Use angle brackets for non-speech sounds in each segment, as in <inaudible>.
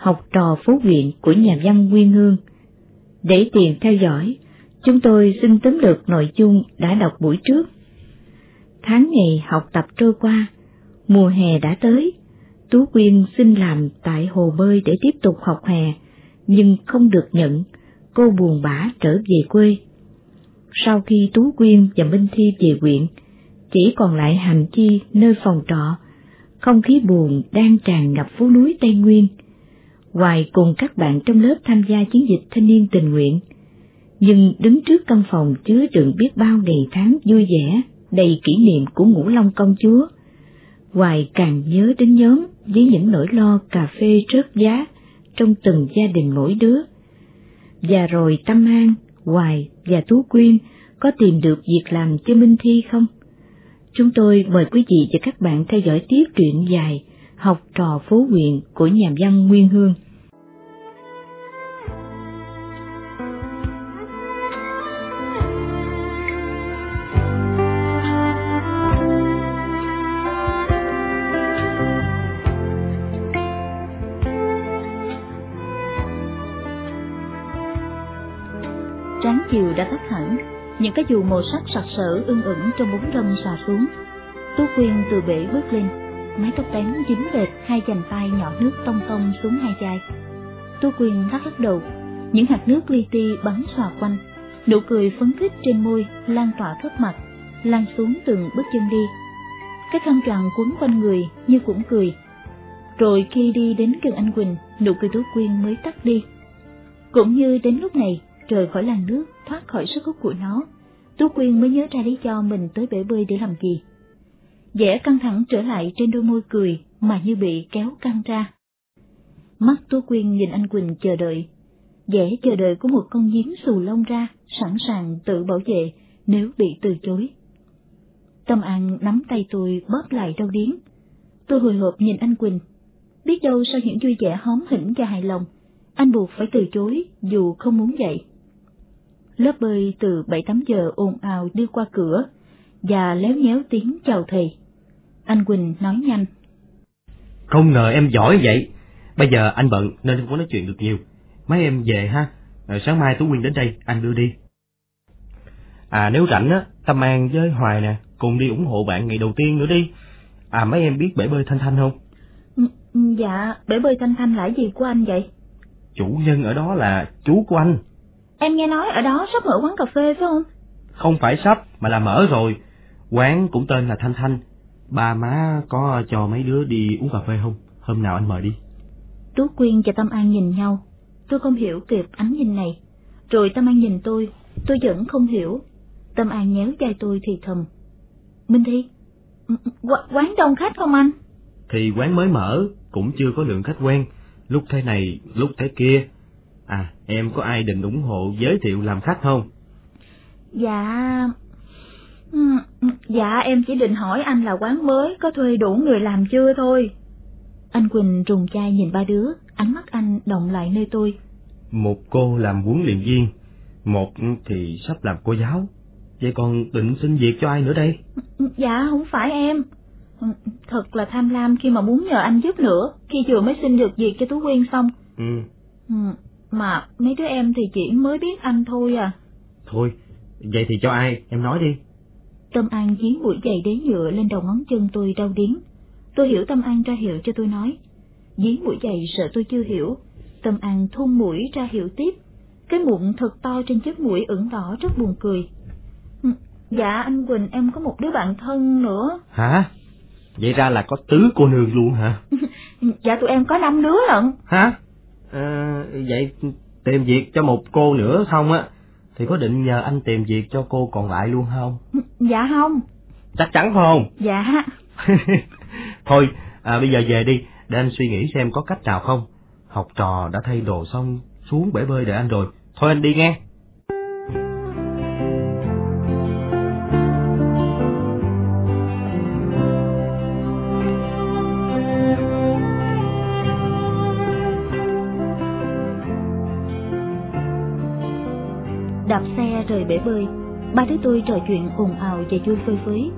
học trò phố huyện của nhà văn Nguyên Hương. Để tiền theo dõi, chúng tôi xin tóm lược nội dung đã đọc buổi trước. Tháng ngày học tập trôi qua, mùa hè đã tới, Tú Quyên xin làm tại hồ bơi để tiếp tục học hè, nhưng không được nhận, cô buồn bã trở về quê. Sau khi Tú Quyên và Minh Thi về huyện, chỉ còn lại Hành Chi nơi phòng trọ, không khí buồn đang tràn ngập phố núi Tây Nguyên. Hoài cùng các bạn trong lớp tham gia chiến dịch thanh niên tình nguyện, nhưng đứng trước căn phòng chứa đựng biết bao ngày tháng vui vẻ, đầy kỷ niệm của ngũ long công chúa. Hoài càng nhớ đến nhóm với những nỗi lo cà phê rớt giá trong từng gia đình mỗi đứa. Và rồi Tâm An, Hoài và Tú Quyên có tìm được việc làm cho Minh Thi không? Chúng tôi mời quý vị và các bạn theo dõi tiếp truyện dài Học trò phố huyện của nhà văn Nguyên Hương. Tráng chiều đã tắt hẳn, những cái dù màu sắc sặc sỡ ưng ửng trong bóng râm xòa xuống. Tú Quyên từ bể bước lên, mái tóc bén dính lệch hai dành tay nhỏ nước tông tông xuống hai vai. Tú Quyên lắc lắc đầu, những hạt nước li ti bắn xòa quanh, nụ cười phấn khích trên môi lan tỏa khắp mặt, lan xuống từng bước chân đi. Cái khăn choàng quấn quanh người như cũng cười. Rồi khi đi đến gần anh Quỳnh, nụ cười Tú Quyên mới tắt đi. Cũng như đến lúc này, trời khỏi làn nước, thoát khỏi sức hút của nó, Tú Quyên mới nhớ ra lý do mình tới bể bơi để làm gì vẻ căng thẳng trở lại trên đôi môi cười mà như bị kéo căng ra. Mắt Tú Quyên nhìn anh Quỳnh chờ đợi, vẻ chờ đợi của một con nhím xù lông ra, sẵn sàng tự bảo vệ nếu bị từ chối. Tâm An nắm tay tôi bóp lại đau điếng. Tôi hồi hộp nhìn anh Quỳnh. Biết đâu sau những vui vẻ hóm hỉnh và hài lòng, anh buộc phải từ chối dù không muốn vậy. Lớp bơi từ 7-8 giờ ồn ào đi qua cửa, và léo nhéo tiếng chào thầy. Anh Quỳnh nói nhanh. Không ngờ em giỏi vậy. Bây giờ anh bận nên không có nói chuyện được nhiều. Mấy em về ha. Rồi sáng mai Tú Quyên đến đây, anh đưa đi. À nếu rảnh á, Tâm An với Hoài nè, cùng đi ủng hộ bạn ngày đầu tiên nữa đi. À mấy em biết bể bơi Thanh Thanh không? Ừ, ừ, dạ, bể bơi Thanh Thanh là gì của anh vậy? Chủ nhân ở đó là chú của anh. Em nghe nói ở đó sắp mở quán cà phê phải không? Không phải sắp, mà là mở rồi. Quán cũng tên là Thanh Thanh. Ba má có cho mấy đứa đi uống cà phê không? Hôm nào anh mời đi. Tú Quyên và Tâm An nhìn nhau. Tôi không hiểu kịp ánh nhìn này. Rồi Tâm An nhìn tôi, tôi vẫn không hiểu. Tâm An nhéo vai tôi thì thầm. Minh Thi, quán đông khách không anh? Thì quán mới mở, cũng chưa có lượng khách quen. Lúc thế này, lúc thế kia, À, em có ai định ủng hộ giới thiệu làm khách không? Dạ... Dạ em chỉ định hỏi anh là quán mới có thuê đủ người làm chưa thôi. Anh Quỳnh trùng chai nhìn ba đứa, ánh mắt anh động lại nơi tôi. Một cô làm huấn luyện viên, một thì sắp làm cô giáo. Vậy còn định xin việc cho ai nữa đây? Dạ không phải em. Thật là tham lam khi mà muốn nhờ anh giúp nữa, khi vừa mới xin được việc cho Tú Quyên xong. Ừ. ừ mà mấy đứa em thì chỉ mới biết anh thôi à. Thôi, vậy thì cho ai, em nói đi. Tâm An dí mũi giày đế nhựa lên đầu ngón chân tôi đau điếng. Tôi hiểu Tâm An ra hiệu cho tôi nói. Dí mũi giày sợ tôi chưa hiểu. Tâm An thun mũi ra hiệu tiếp. Cái mụn thật to trên chiếc mũi ửng đỏ rất buồn cười. Ừ, dạ anh Quỳnh em có một đứa bạn thân nữa. Hả? Vậy ra là có tứ cô nương luôn hả? <laughs> dạ tụi em có năm đứa lận. Hả? À, vậy tìm việc cho một cô nữa không á, thì có định nhờ anh tìm việc cho cô còn lại luôn không? Dạ không. Chắc chắn không? Dạ. <laughs> Thôi, à, bây giờ về đi, để anh suy nghĩ xem có cách nào không. Học trò đã thay đồ xong, xuống bể bơi để anh rồi. Thôi anh đi nghe. Rời bể bơi ba đứa tôi trò chuyện ồn ào và vui phơi phới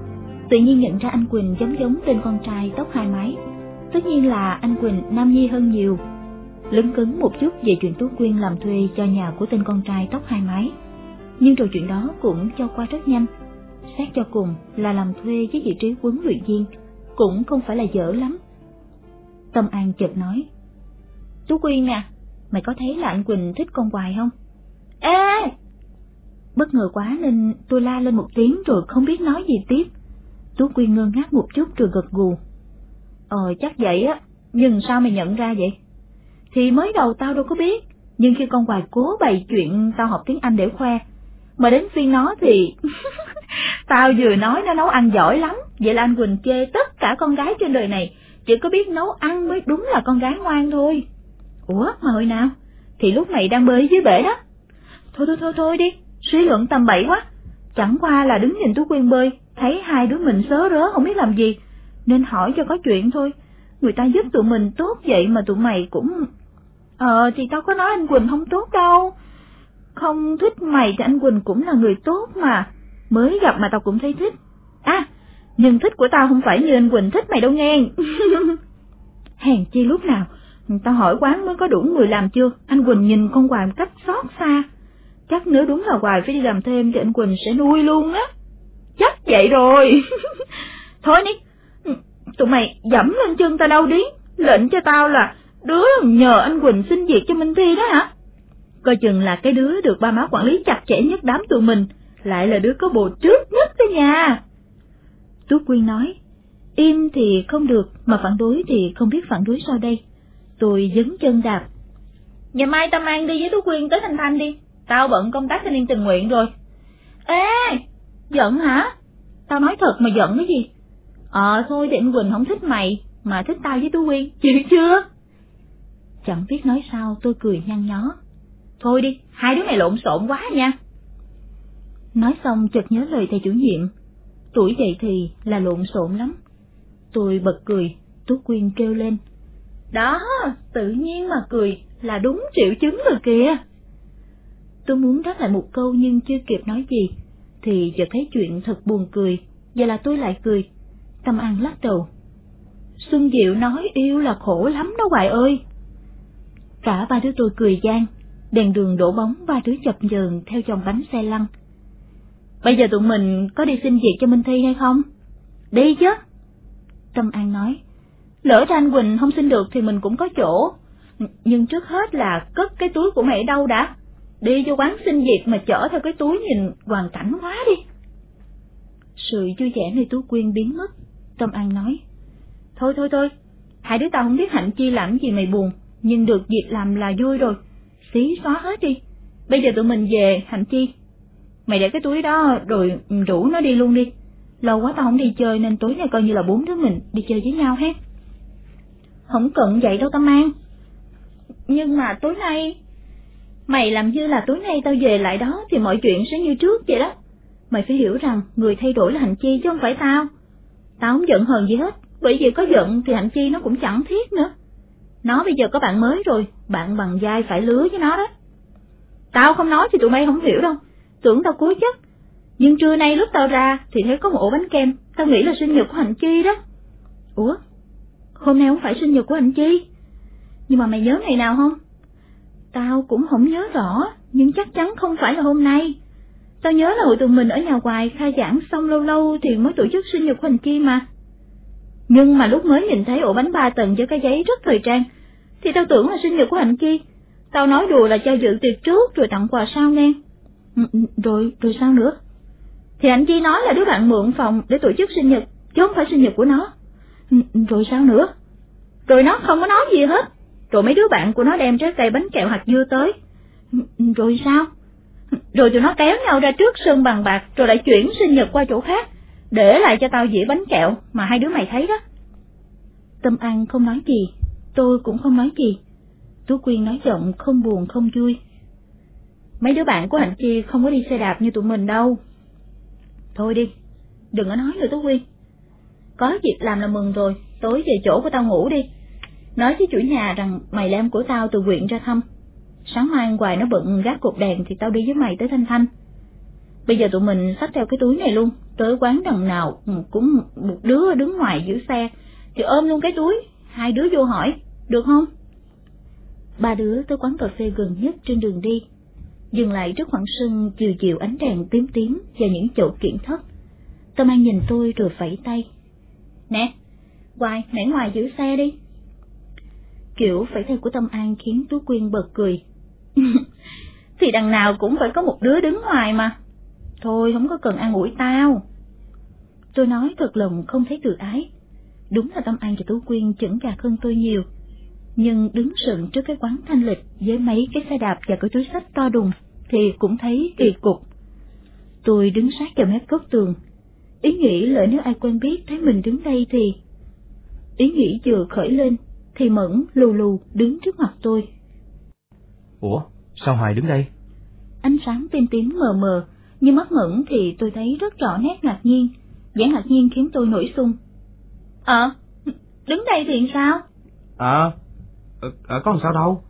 tự nhiên nhận ra anh quỳnh giống giống tên con trai tóc hai mái tất nhiên là anh quỳnh nam nhi hơn nhiều lấn cấn một chút về chuyện Tú Quyên làm thuê cho nhà của tên con trai tóc hai mái. Nhưng rồi chuyện đó cũng cho qua rất nhanh. Xét cho cùng là làm thuê với vị trí huấn luyện viên, cũng không phải là dở lắm. Tâm An chợt nói, Tú Quyên nè, mày có thấy là anh Quỳnh thích con Hoài không? Ê! Bất ngờ quá nên tôi la lên một tiếng rồi không biết nói gì tiếp. Tú quy ngơ ngác một chút rồi gật gù. Ờ chắc vậy á, nhưng sao mày nhận ra vậy? Thì mới đầu tao đâu có biết, nhưng khi con Hoài cố bày chuyện tao học tiếng Anh để khoe, mà đến phiên nó thì... <laughs> tao vừa nói nó nấu ăn giỏi lắm, vậy là anh Quỳnh chê tất cả con gái trên đời này, chỉ có biết nấu ăn mới đúng là con gái ngoan thôi. Ủa, mà hồi nào? Thì lúc mày đang bơi dưới bể đó. Thôi thôi thôi thôi đi, suy luận tầm bậy quá. Chẳng qua là đứng nhìn Tú Quyên bơi, thấy hai đứa mình sớ rớ không biết làm gì, nên hỏi cho có chuyện thôi. Người ta giúp tụi mình tốt vậy mà tụi mày cũng... Ờ thì tao có nói anh Quỳnh không tốt đâu. Không thích mày thì anh Quỳnh cũng là người tốt mà. Mới gặp mà tao cũng thấy thích. À, nhưng thích của tao không phải như anh Quỳnh thích mày đâu nghe. <laughs> Hèn chi lúc nào, tao hỏi quán mới có đủ người làm chưa, anh Quỳnh nhìn con quà một cách xót xa. Chắc nếu đúng là Hoài phải đi làm thêm thì anh Quỳnh sẽ nuôi luôn á. Chắc vậy rồi. <laughs> Thôi đi, tụi mày dẫm lên chân tao đâu đi, lệnh cho tao là đứa nhờ anh Quỳnh xin việc cho Minh Thi đó hả? Coi chừng là cái đứa được ba má quản lý chặt chẽ nhất đám tụi mình, lại là đứa có bồ trước nhất đó nha. Tú Quyên nói, im thì không được, mà phản đối thì không biết phản đối sao đây. Tôi dấn chân đạp. Ngày mai tao mang đi với Tú Quyên tới Thanh Thanh đi, tao bận công tác thanh niên tình nguyện rồi. Ê, giận hả? Tao nói thật mà giận cái gì? Ờ thôi thì anh Quỳnh không thích mày, mà thích tao với Tú Quyên, <laughs> chịu chưa? Chẳng biết nói sao tôi cười nhăn nhó. Thôi đi, hai đứa này lộn xộn quá nha. Nói xong chợt nhớ lời thầy chủ nhiệm. Tuổi dậy thì là lộn xộn lắm. Tôi bật cười, Tú Quyên kêu lên. Đó, tự nhiên mà cười là đúng triệu chứng rồi kìa. Tôi muốn đáp lại một câu nhưng chưa kịp nói gì, thì chợt thấy chuyện thật buồn cười, vậy là tôi lại cười. Tâm An lắc đầu. Xuân Diệu nói yêu là khổ lắm đó Hoài ơi. Cả ba đứa tôi cười gian, đèn đường đổ bóng ba đứa chập chờn theo dòng bánh xe lăn. Bây giờ tụi mình có đi xin việc cho Minh Thi hay không? Đi chứ. Tâm An nói, lỡ ra anh Quỳnh không xin được thì mình cũng có chỗ. Nhưng trước hết là cất cái túi của mẹ đâu đã? Đi vô quán xin việc mà chở theo cái túi nhìn hoàn cảnh quá đi. Sự vui vẻ nơi Tú Quyên biến mất, Tâm An nói, Thôi thôi thôi, hai đứa tao không biết hạnh chi làm gì mày buồn, nhưng được việc làm là vui rồi, xí xóa hết đi. Bây giờ tụi mình về hạnh chi. Mày để cái túi đó rồi ừ, rủ nó đi luôn đi. Lâu quá tao không đi chơi nên tối nay coi như là bốn đứa mình đi chơi với nhau hết. Không cần vậy đâu Tâm An. Nhưng mà tối nay... Mày làm như là tối nay tao về lại đó thì mọi chuyện sẽ như trước vậy đó. Mày phải hiểu rằng người thay đổi là Hạnh Chi chứ không phải tao. Tao không giận hờn gì hết, bởi vì có giận thì Hạnh Chi nó cũng chẳng thiết nữa. Nó bây giờ có bạn mới rồi, bạn bằng dai phải lứa với nó đó. Tao không nói thì tụi mày không hiểu đâu, tưởng tao cố chấp. Nhưng trưa nay lúc tao ra thì thấy có một ổ bánh kem, tao nghĩ là sinh nhật của Hạnh Chi đó. Ủa, hôm nay không phải sinh nhật của Hạnh Chi. Nhưng mà mày nhớ ngày nào không? Tao cũng không nhớ rõ, nhưng chắc chắn không phải là hôm nay. Tao nhớ là hội tụi mình ở nhà hoài khai giảng xong lâu lâu thì mới tổ chức sinh nhật Huỳnh Hành Chi mà. Nhưng mà lúc mới nhìn thấy ổ bánh ba tầng với cái giấy rất thời trang, thì tao tưởng là sinh nhật của Hạnh Chi. Tao nói đùa là cho dự tiệc trước rồi tặng quà sau nghe. Ừ, ừ, rồi, rồi sao nữa? Thì Hạnh Chi nói là đứa bạn mượn phòng để tổ chức sinh nhật, chứ không phải sinh nhật của nó. Ừ, rồi sao nữa? Rồi nó không có nói gì hết. Rồi mấy đứa bạn của nó đem trái cây bánh kẹo hạt dưa tới. Ừ, rồi sao? Rồi tụi nó kéo nhau ra trước sân bằng bạc rồi lại chuyển sinh nhật qua chỗ khác, để lại cho tao dĩa bánh kẹo mà hai đứa mày thấy đó. Tâm An không nói gì, tôi cũng không nói gì. Tú Quyên nói giọng không buồn không vui. Mấy đứa bạn của Hạnh Chi không có đi xe đạp như tụi mình đâu. Thôi đi, đừng có nói nữa Tú Quyên. Có việc làm là mừng rồi, tối về chỗ của tao ngủ đi. Nói với chủ nhà rằng mày làm của tao từ huyện ra thăm sáng mai hoài nó bận gác cột đèn thì tao đi với mày tới Thanh Thanh. Bây giờ tụi mình xách theo cái túi này luôn, tới quán đằng nào cũng một đứa đứng ngoài giữ xe, thì ôm luôn cái túi, hai đứa vô hỏi, được không? Ba đứa tới quán cà phê gần nhất trên đường đi, dừng lại trước khoảng sân chiều chiều ánh đèn tím tím và những chỗ kiện thất. Tâm An nhìn tôi rồi phẩy tay. Nè, Hoài, nãy ngoài giữ xe đi. Kiểu phải tay của Tâm An khiến Tú Quyên bật cười. <laughs> Thì đằng nào cũng phải có một đứa đứng ngoài mà. Thôi, không có cần ăn ủi tao. Tôi nói thật lòng không thấy tự ái. Đúng là Tâm An và Tú Quyên chững chạc hơn tôi nhiều. Nhưng đứng sừng trước cái quán thanh lịch với mấy cái xe đạp và cái túi sách to đùng thì cũng thấy kỳ cục. Tôi đứng sát vào mép góc tường. Ý nghĩ lỡ nếu ai quen biết thấy mình đứng đây thì... Ý nghĩ vừa khởi lên thì Mẫn lù lù đứng trước mặt tôi. Ủa, sao Hoài đứng đây? Ánh sáng tím tím mờ mờ, nhưng mắt Mẫn thì tôi thấy rất rõ nét ngạc nhiên. vẻ ngạc nhiên khiến tôi nổi sung. Ờ, đứng đây thì sao? Ờ, à, à, có làm sao đâu.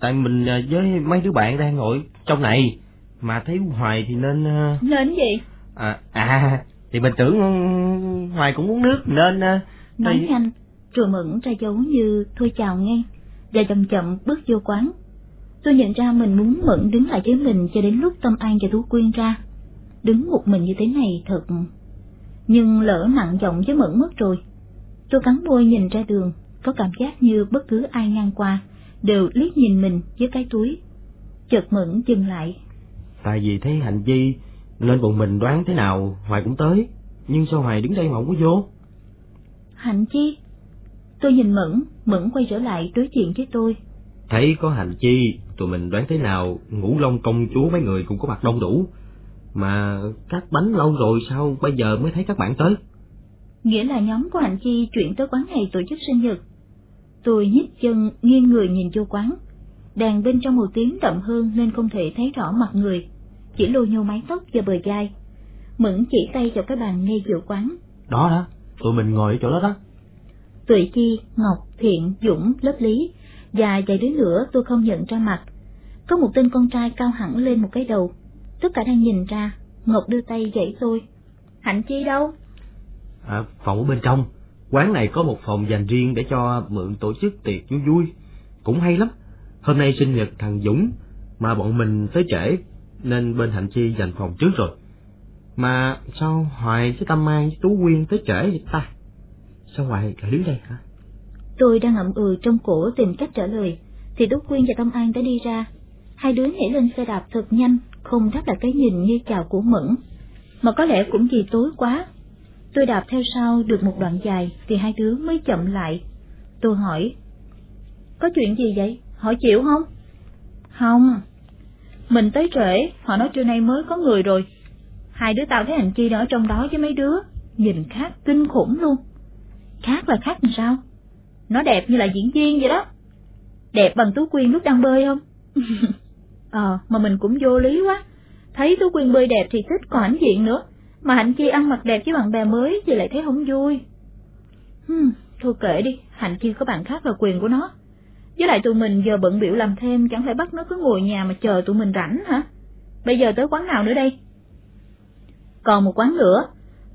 Tại mình với mấy đứa bạn đang ngồi trong này, mà thấy Hoài thì nên... Nên gì? À, à thì mình tưởng Hoài cũng uống nước nên... Nói thì... nhanh, rồi Mẫn ra dấu như thôi chào nghe, và chậm chậm bước vô quán. Tôi nhận ra mình muốn Mẫn đứng lại với mình cho đến lúc Tâm An và Tú Quyên ra. Đứng một mình như thế này thật... Nhưng lỡ nặng giọng với Mẫn mất rồi. Tôi cắn môi nhìn ra đường, có cảm giác như bất cứ ai ngang qua đều liếc nhìn mình với cái túi. Chợt Mẫn dừng lại. Tại vì thấy hành vi nên bọn mình đoán thế nào Hoài cũng tới, nhưng sao Hoài đứng đây mà không có vô? Hạnh chi? Tôi nhìn Mẫn, Mẫn quay trở lại đối chuyện với tôi. Thấy có hành chi, tụi mình đoán thế nào ngũ long công chúa mấy người cũng có mặt đông đủ. Mà cắt bánh lâu rồi sao bây giờ mới thấy các bạn tới? Nghĩa là nhóm của Hạnh Chi chuyển tới quán này tổ chức sinh nhật. Tôi nhích chân nghiêng người nhìn vô quán. Đàn bên trong một tiếng đậm hơn nên không thể thấy rõ mặt người, chỉ lôi nhô mái tóc và bờ vai. Mẫn chỉ tay vào cái bàn ngay giữa quán. Đó đó, tụi mình ngồi ở chỗ đó đó. Tuệ Chi, Ngọc, Thiện, Dũng, Lớp Lý và vài đứa nữa tôi không nhận ra mặt. Có một tên con trai cao hẳn lên một cái đầu. Tất cả đang nhìn ra, Ngọc đưa tay dãy tôi. Hạnh Chi đâu? À, phòng ở bên trong. Quán này có một phòng dành riêng để cho mượn tổ chức tiệc vui vui. Cũng hay lắm. Hôm nay sinh nhật thằng Dũng, mà bọn mình tới trễ, nên bên Hạnh Chi dành phòng trước rồi. Mà sao Hoài với Tâm Mai, với Tú Quyên tới trễ vậy ta? Sao ngoại lại đứng đây hả? Tôi đang ngậm ừ trong cổ tìm cách trả lời, thì Tú Quyên và Tâm An đã đi ra. Hai đứa nhảy lên xe đạp thật nhanh, không đáp lại cái nhìn như chào của Mẫn. Mà có lẽ cũng vì tối quá. Tôi đạp theo sau được một đoạn dài thì hai đứa mới chậm lại. Tôi hỏi, có chuyện gì vậy? Họ chịu không? Không. Mình tới trễ, họ nói trưa nay mới có người rồi. Hai đứa tao thấy hành chi đó trong đó với mấy đứa, nhìn khác kinh khủng luôn. Khác là khác làm sao? Nó đẹp như là diễn viên vậy đó. Đẹp bằng Tú Quyên lúc đang bơi không? <laughs> ờ, mà mình cũng vô lý quá. Thấy Tú Quyên bơi đẹp thì thích còn ảnh diện nữa. Mà Hạnh Chi ăn mặc đẹp với bạn bè mới thì lại thấy không vui. Hmm, thôi kệ đi, Hạnh Chi có bạn khác là quyền của nó. Với lại tụi mình giờ bận biểu làm thêm chẳng phải bắt nó cứ ngồi nhà mà chờ tụi mình rảnh hả? Bây giờ tới quán nào nữa đây? Còn một quán nữa,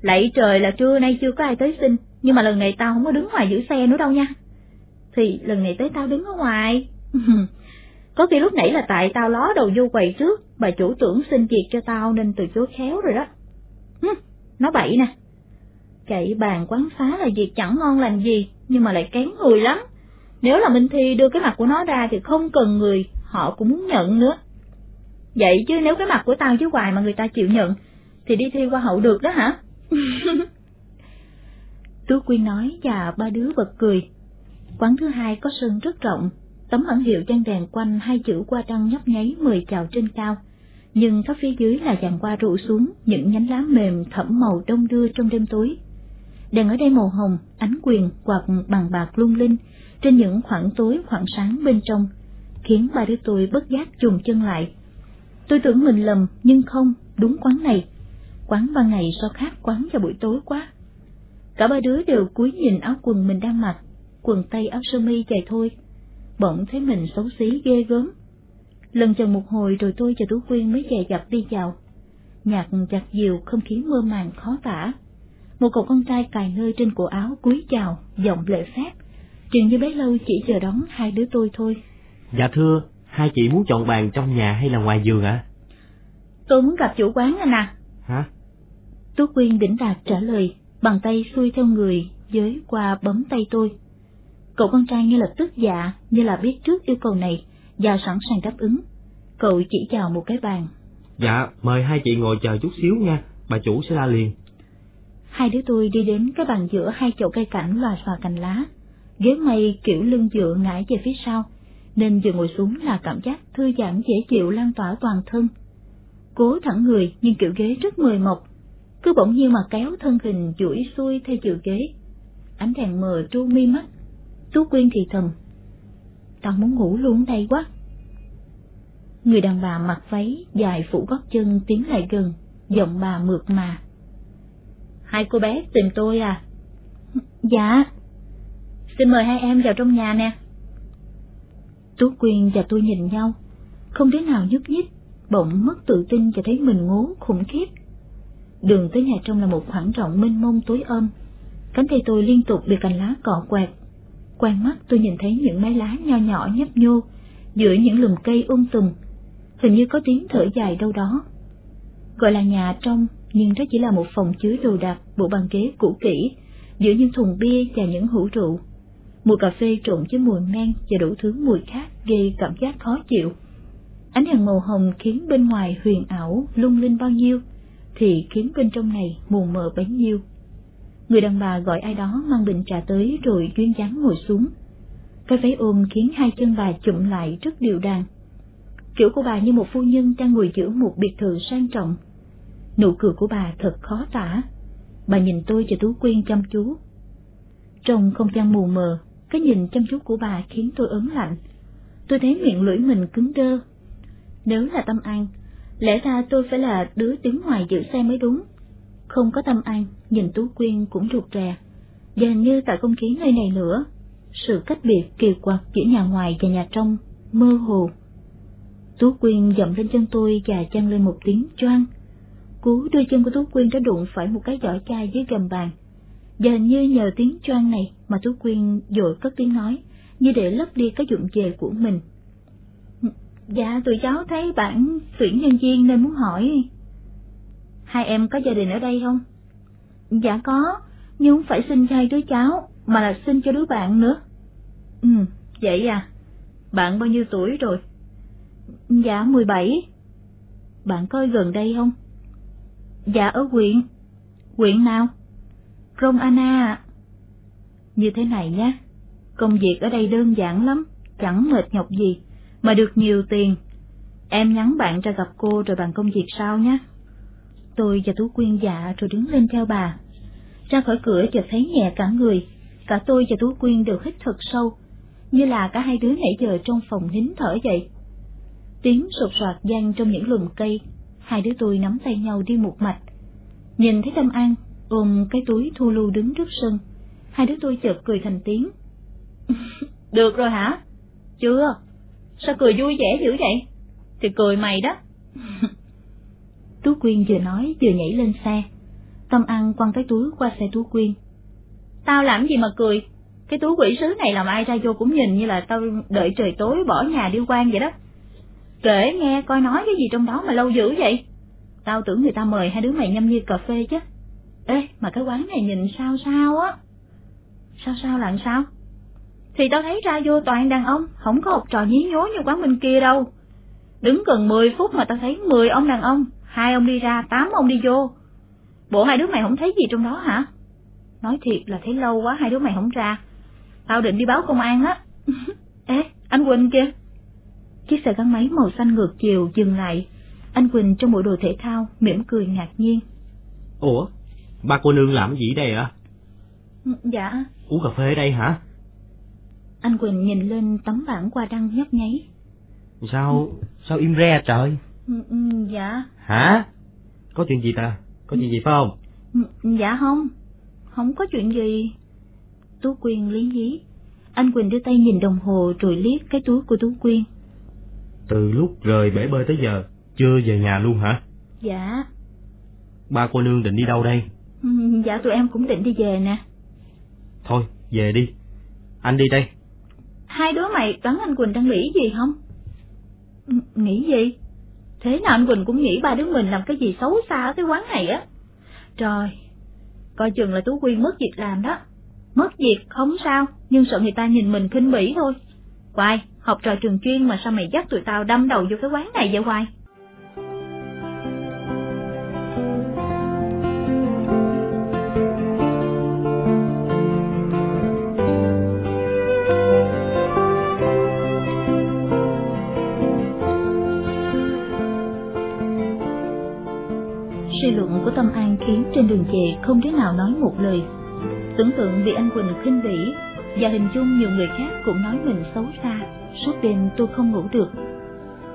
lạy trời là trưa nay chưa có ai tới xin, nhưng mà lần này tao không có đứng ngoài giữ xe nữa đâu nha. Thì lần này tới tao đứng ở ngoài. <laughs> có khi lúc nãy là tại tao ló đầu vô quầy trước, bà chủ tưởng xin việc cho tao nên từ chối khéo rồi đó. nó bậy nè. Cậy bàn quán phá là việc chẳng ngon lành gì, nhưng mà lại kén người lắm. Nếu là Minh Thi đưa cái mặt của nó ra thì không cần người, họ cũng muốn nhận nữa. Vậy chứ nếu cái mặt của tao chứ hoài mà người ta chịu nhận, thì đi thi qua hậu được đó hả? <laughs> Tú Quyên nói và ba đứa bật cười. Quán thứ hai có sân rất rộng, tấm ẩn hiệu trang đèn quanh hai chữ qua trăng nhấp nháy mười chào trên cao. Nhưng khắp phía dưới là dàn qua rụ xuống những nhánh lá mềm thẫm màu đông đưa trong đêm tối. Đèn ở đây màu hồng, ánh quyền hoặc bằng bạc lung linh trên những khoảng tối khoảng sáng bên trong, khiến ba đứa tôi bất giác chùm chân lại. Tôi tưởng mình lầm, nhưng không, đúng quán này. Quán ban ngày sao khác quán vào buổi tối quá. Cả ba đứa đều cúi nhìn áo quần mình đang mặc, quần tây áo sơ mi dài thôi. Bỗng thấy mình xấu xí ghê gớm. Lần chần một hồi rồi tôi và Tú Quyên mới dè dặt đi chào. Nhạc chặt diều không khí mơ màng khó tả. Một cậu con trai cài nơi trên cổ áo cúi chào, giọng lệ phép, chừng như bấy lâu chỉ chờ đón hai đứa tôi thôi. Dạ thưa, hai chị muốn chọn bàn trong nhà hay là ngoài giường ạ? Tôi muốn gặp chủ quán anh à. Hả? Tú Quyên đỉnh đạt trả lời, bằng tay xuôi theo người, giới qua bấm tay tôi. Cậu con trai ngay lập tức dạ, như là biết trước yêu cầu này, và sẵn sàng đáp ứng. Cậu chỉ chào một cái bàn. Dạ, mời hai chị ngồi chờ chút xíu nha, bà chủ sẽ ra liền. Hai đứa tôi đi đến cái bàn giữa hai chậu cây cảnh và xòa cành lá. Ghế mây kiểu lưng dựa ngã về phía sau, nên vừa ngồi xuống là cảm giác thư giãn dễ chịu lan tỏa toàn thân. Cố thẳng người nhưng kiểu ghế rất mời mộc, cứ bỗng nhiên mà kéo thân hình duỗi xuôi theo chiều ghế. Ánh đèn mờ tru mi mắt, Tú Quyên thì thầm. Tao muốn ngủ luôn đây quá. Người đàn bà mặc váy dài phủ gót chân tiến lại gần, giọng bà mượt mà. Hai cô bé tìm tôi à? Dạ. Xin mời hai em vào trong nhà nè. Tú Quyên và tôi nhìn nhau, không đứa nào nhúc nhích, bỗng mất tự tin và thấy mình ngố khủng khiếp. Đường tới nhà trong là một khoảng rộng mênh mông tối ôm, cánh tay tôi liên tục bị cành lá cọ quẹt. Quan mắt tôi nhìn thấy những mái lá nho nhỏ nhấp nhô giữa những lùm cây um tùm, hình như có tiếng thở dài đâu đó. Gọi là nhà trong, nhưng đó chỉ là một phòng chứa đồ đạc, bộ bàn ghế cũ kỹ, giữa những thùng bia và những hũ rượu. Mùi cà phê trộn với mùi men và đủ thứ mùi khác gây cảm giác khó chịu. Ánh đèn màu hồng khiến bên ngoài huyền ảo lung linh bao nhiêu, thì khiến bên trong này mù mờ bấy nhiêu. Người đàn bà gọi ai đó mang bình trà tới rồi duyên dáng ngồi xuống. Cái váy ôm khiến hai chân bà chụm lại rất điều đàn. Kiểu của bà như một phu nhân đang ngồi giữa một biệt thự sang trọng. Nụ cười của bà thật khó tả. Bà nhìn tôi và Tú Quyên chăm chú. Trong không gian mù mờ, cái nhìn chăm chú của bà khiến tôi ớn lạnh. Tôi thấy miệng lưỡi mình cứng đơ. Nếu là tâm an, lẽ ra tôi phải là đứa đứng ngoài giữ xe mới đúng. Không có tâm an, nhìn Tú Quyên cũng rụt rè. Và hình như tại không khí nơi này nữa, sự cách biệt kỳ quặc giữa nhà ngoài và nhà trong mơ hồ. Tú Quyên dậm lên chân tôi và chăn lên một tiếng choang. Cú đôi chân của Tú Quyên đã đụng phải một cái giỏ chai dưới gầm bàn. Và hình như nhờ tiếng choang này mà Tú Quyên dội cất tiếng nói, như để lấp đi cái dụng về của mình. Dạ, tụi cháu thấy bản tuyển nhân viên nên muốn hỏi. Hai em có gia đình ở đây không? Dạ có, nhưng không phải xin cho hai đứa cháu, mà là xin cho đứa bạn nữa. Ừ, vậy à. Bạn bao nhiêu tuổi rồi? Dạ 17. Bạn có ở gần đây không? Dạ ở huyện. Huyện nào? Rông Anna Như thế này nhé, công việc ở đây đơn giản lắm, chẳng mệt nhọc gì, mà được nhiều tiền. Em nhắn bạn ra gặp cô rồi bàn công việc sau nhé. Tôi và Tú Quyên dạ rồi đứng lên theo bà. Ra khỏi cửa chợt thấy nhẹ cả người, cả tôi và Tú Quyên đều hít thật sâu, như là cả hai đứa nãy giờ trong phòng nín thở vậy. Tiếng sột soạt vang trong những lùm cây, hai đứa tôi nắm tay nhau đi một mạch. Nhìn thấy Tâm An ôm cái túi thu lưu đứng trước sân, hai đứa tôi chợt cười thành tiếng. <laughs> Được rồi hả? Chưa? Sao cười vui vẻ dữ vậy? Thì cười mày đó. <laughs> Tú Quyên vừa nói vừa nhảy lên xe. Tâm An quăng cái túi qua xe Tú Quyên. Tao làm gì mà cười? Cái túi quỷ sứ này làm ai ra vô cũng nhìn như là tao đợi trời tối bỏ nhà đi quan vậy đó. Kể nghe coi nói cái gì trong đó mà lâu dữ vậy? Tao tưởng người ta mời hai đứa mày nhâm nhi cà phê chứ. Ê, mà cái quán này nhìn sao sao á. Sao sao là sao? Thì tao thấy ra vô toàn đàn ông, không có học trò nhí nhố như quán bên kia đâu. Đứng gần 10 phút mà tao thấy 10 ông đàn ông, hai ông đi ra, tám ông đi vô. Bộ hai đứa mày không thấy gì trong đó hả? Nói thiệt là thấy lâu quá hai đứa mày không ra. Tao định đi báo công an á. <laughs> Ê, anh Quỳnh kia. Chiếc xe gắn máy màu xanh ngược chiều dừng lại. Anh Quỳnh trong bộ đồ thể thao mỉm cười ngạc nhiên. Ủa, ba cô nương làm gì đây ạ? À? Dạ. Uống cà phê ở đây hả? Anh Quỳnh nhìn lên tấm bảng qua đăng nhấp nháy. Sao, sao im re trời? Ừ, ừ, dạ. Hả? Có chuyện gì ta? Có chuyện gì phải không? Ừ, dạ không, không có chuyện gì. Tú Quyên lý nhí. Anh Quỳnh đưa tay nhìn đồng hồ rồi liếc cái túi của Tú Quyên. Từ lúc rời bể bơi tới giờ, chưa về nhà luôn hả? Dạ. Ba cô nương định đi đâu đây? Dạ tụi em cũng định đi về nè. Thôi, về đi. Anh đi đây hai đứa mày đoán anh Quỳnh đang nghĩ gì không? Nghĩ gì? Thế nào anh Quỳnh cũng nghĩ ba đứa mình làm cái gì xấu xa ở cái quán này á. Trời, coi chừng là Tú Quyên mất việc làm đó. Mất việc không sao, nhưng sợ người ta nhìn mình khinh bỉ thôi. Quay, học trò trường chuyên mà sao mày dắt tụi tao đâm đầu vô cái quán này vậy Quay? Khiến trên đường về không đứa nào nói một lời. Tưởng tượng bị anh Quỳnh khinh bỉ và hình dung nhiều người khác cũng nói mình xấu xa, suốt đêm tôi không ngủ được.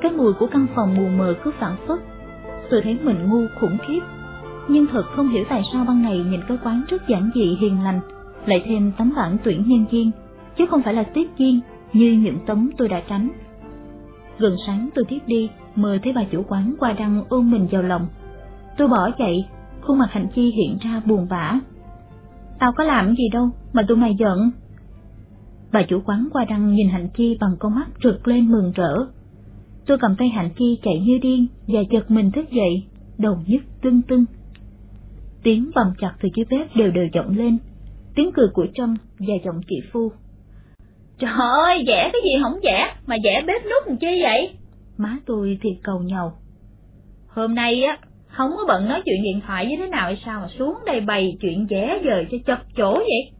Cái mùi của căn phòng mù mờ cứ phản phất, tôi thấy mình ngu khủng khiếp. Nhưng thật không hiểu tại sao ban ngày nhìn cái quán rất giản dị hiền lành, lại thêm tấm bảng tuyển nhân viên, chứ không phải là tiếp viên như những tấm tôi đã tránh. Gần sáng tôi tiếp đi, mơ thấy bà chủ quán qua đăng ôm mình vào lòng. Tôi bỏ chạy, khuôn mặt Hạnh Chi hiện ra buồn bã. Tao có làm gì đâu mà tụi mày giận. Bà chủ quán qua đăng nhìn Hạnh Chi bằng con mắt rực lên mừng rỡ. Tôi cầm tay Hạnh Chi chạy như điên và giật mình thức dậy, đầu nhức tưng tưng. Tiếng bầm chặt từ dưới bếp đều đều vọng lên, tiếng cười của Trâm và giọng chị Phu. Trời ơi, vẽ cái gì không vẽ, mà vẽ bếp nút làm chi vậy? Má tôi thì cầu nhau. Hôm nay á, không có bận nói chuyện điện thoại với thế nào hay sao mà xuống đây bày chuyện vẽ giờ cho chập chỗ vậy?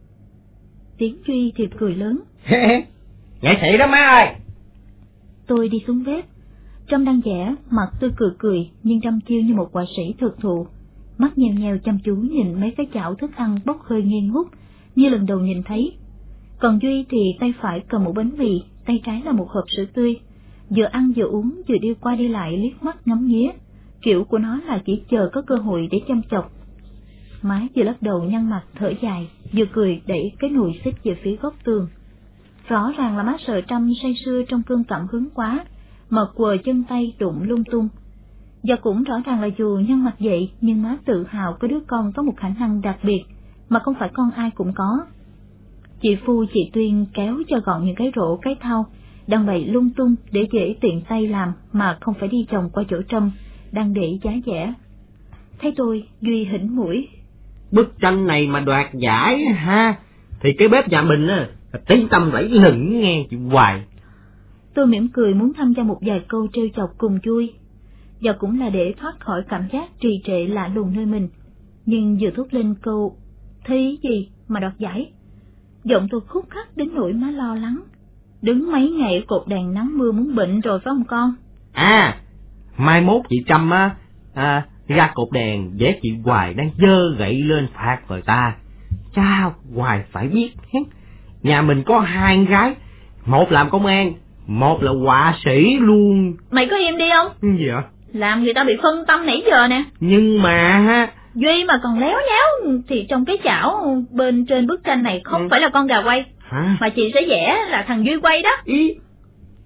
Tiếng Duy thì cười lớn. Nghệ sĩ đó má ơi! Tôi đi xuống bếp. Trâm đang vẽ, mặt tôi cười cười, nhưng Trâm chiêu như một họa sĩ thực thụ. Mắt nheo nheo chăm chú nhìn mấy cái chảo thức ăn bốc hơi nghi ngút, như lần đầu nhìn thấy. Còn Duy thì tay phải cầm một bánh mì, tay trái là một hộp sữa tươi. Vừa ăn vừa uống, vừa đi qua đi lại liếc mắt ngắm nghía. Kiểu của nó là chỉ chờ có cơ hội để chăm chọc. Má vừa lắc đầu nhăn mặt thở dài, vừa cười đẩy cái nồi xích về phía góc tường. Rõ ràng là má sợ trăm say sưa trong cơn cảm hứng quá, mà quờ chân tay đụng lung tung. Và cũng rõ ràng là dù nhăn mặt vậy, nhưng má tự hào có đứa con có một khả năng đặc biệt, mà không phải con ai cũng có. Chị Phu chị Tuyên kéo cho gọn những cái rổ cái thau, đang bày lung tung để dễ tiện tay làm mà không phải đi chồng qua chỗ Trâm, đang để giá rẻ. Thấy tôi, Duy hỉnh mũi. Bức tranh này mà đoạt giải ha, thì cái bếp nhà mình á, tiếng tâm lẫy lửng nghe chị hoài. Tôi mỉm cười muốn thăm cho một vài câu trêu chọc cùng vui, và cũng là để thoát khỏi cảm giác trì trệ lạ lùng nơi mình. Nhưng vừa thốt lên câu, thấy gì mà đoạt giải? Giọng tôi khúc khắc đến nỗi má lo lắng. Đứng mấy ngày cột đèn nắng mưa muốn bệnh rồi phải không con? À, mai mốt chị Trâm á, à, ra cột đèn vẽ chị Hoài đang dơ gậy lên phạt người ta. Cha Hoài phải biết, nhà mình có hai con gái, một làm công an, một là họa sĩ luôn. Mày có im đi không? Gì ạ? Làm người ta bị phân tâm nãy giờ nè. Nhưng mà ha... Duy mà còn léo nhéo thì trong cái chảo bên trên bức tranh này không ừ. phải là con gà quay. Hả? Mà chị sẽ vẽ là thằng Duy quay đó. Ý.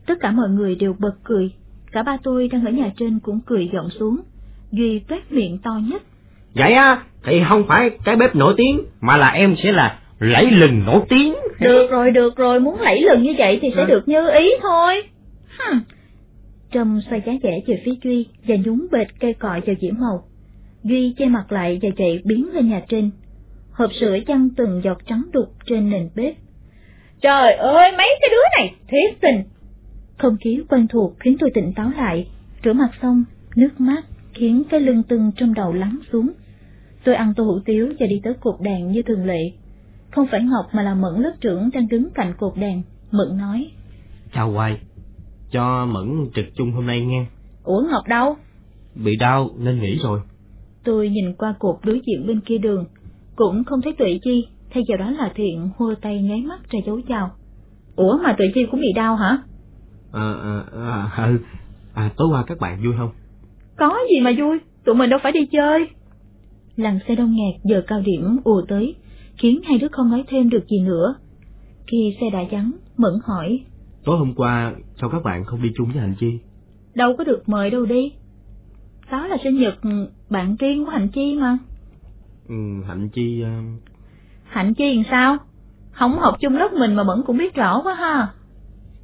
Tất cả mọi người đều bật cười. Cả ba tôi đang ở nhà trên cũng cười giọng xuống. Duy toét miệng to nhất. Vậy á, thì không phải cái bếp nổi tiếng, mà là em sẽ là lẫy lừng nổi tiếng. Được rồi, được rồi, muốn lẫy lừng như vậy thì sẽ à. được như ý thôi. Hừm. Trâm xoay giá rẻ về phía Duy và nhúng bệt cây cọ vào diễm màu. Duy che mặt lại và chạy biến lên nhà trên. Hộp sữa chăn từng giọt trắng đục trên nền bếp. Trời ơi, mấy cái đứa này, thiệt tình. Không khí quen thuộc khiến tôi tỉnh táo lại, rửa mặt xong, nước mắt khiến cái lưng tưng trong đầu lắng xuống. Tôi ăn tô hủ tiếu và đi tới cột đèn như thường lệ. Không phải Ngọc mà là Mẫn lớp trưởng đang đứng cạnh cột đèn. Mẫn nói. Chào Hoài, cho Mẫn trực chung hôm nay nghe. Ủa Ngọc đâu? Bị đau nên nghỉ rồi. Tôi nhìn qua cột đối diện bên kia đường, cũng không thấy Tuệ Chi, thay vào đó là Thiện hua tay nháy mắt ra dấu chào. Ủa mà Tuệ Chi cũng bị đau hả? À, à, à, à, à tối qua các bạn vui không? Có gì mà vui, tụi mình đâu phải đi chơi. Làn xe đông nghẹt giờ cao điểm ùa tới, khiến hai đứa không nói thêm được gì nữa. Khi xe đã vắng, Mẫn hỏi. Tối hôm qua, sao các bạn không đi chung với Hành Chi? Đâu có được mời đâu đi. Đó là sinh nhật bạn riêng của Hạnh Chi mà. Ừ, Hạnh Chi... Uh... Hạnh Chi làm sao? Không học chung lớp mình mà Mẫn cũng biết rõ quá ha.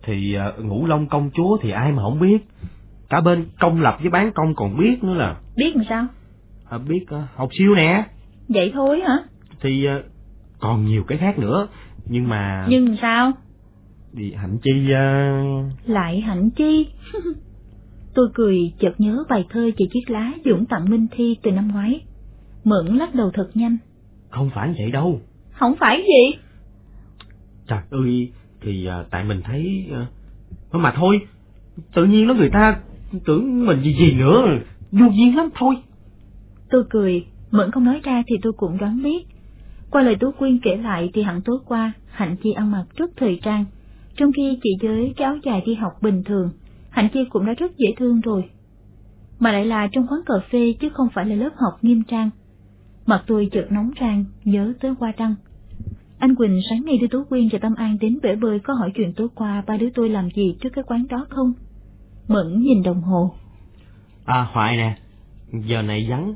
Thì uh, ngũ long công chúa thì ai mà không biết. Cả bên công lập với bán công còn biết nữa là. Biết làm sao? À, biết uh, học siêu nè. Vậy thôi hả? Thì uh, còn nhiều cái khác nữa, nhưng mà... Nhưng sao? Thì hạnh chi... Uh... Lại hạnh chi? <laughs> Tôi cười chợt nhớ bài thơ về chiếc lá Dũng tặng Minh Thi từ năm ngoái. Mẫn lắc đầu thật nhanh. Không phải vậy đâu. Không phải gì? Trời ơi, thì uh, tại mình thấy... Uh, mà thôi, tự nhiên nó người ta tưởng mình gì gì nữa, vô duyên lắm thôi. Tôi cười, Mẫn không nói ra thì tôi cũng đoán biết. Qua lời Tú Quyên kể lại thì hẳn tối qua, Hạnh Chi ăn mặc rất thời trang, trong khi chị với cái áo dài đi học bình thường, Hạnh Chi cũng đã rất dễ thương rồi. Mà lại là trong quán cà phê chứ không phải là lớp học nghiêm trang. Mặt tôi chợt nóng rang, nhớ tới qua trăng. Anh Quỳnh sáng nay đưa Tú Quyên và Tâm An đến bể bơi có hỏi chuyện tối qua ba đứa tôi làm gì trước cái quán đó không? Mẫn nhìn đồng hồ. À Hoài nè, giờ này vắng,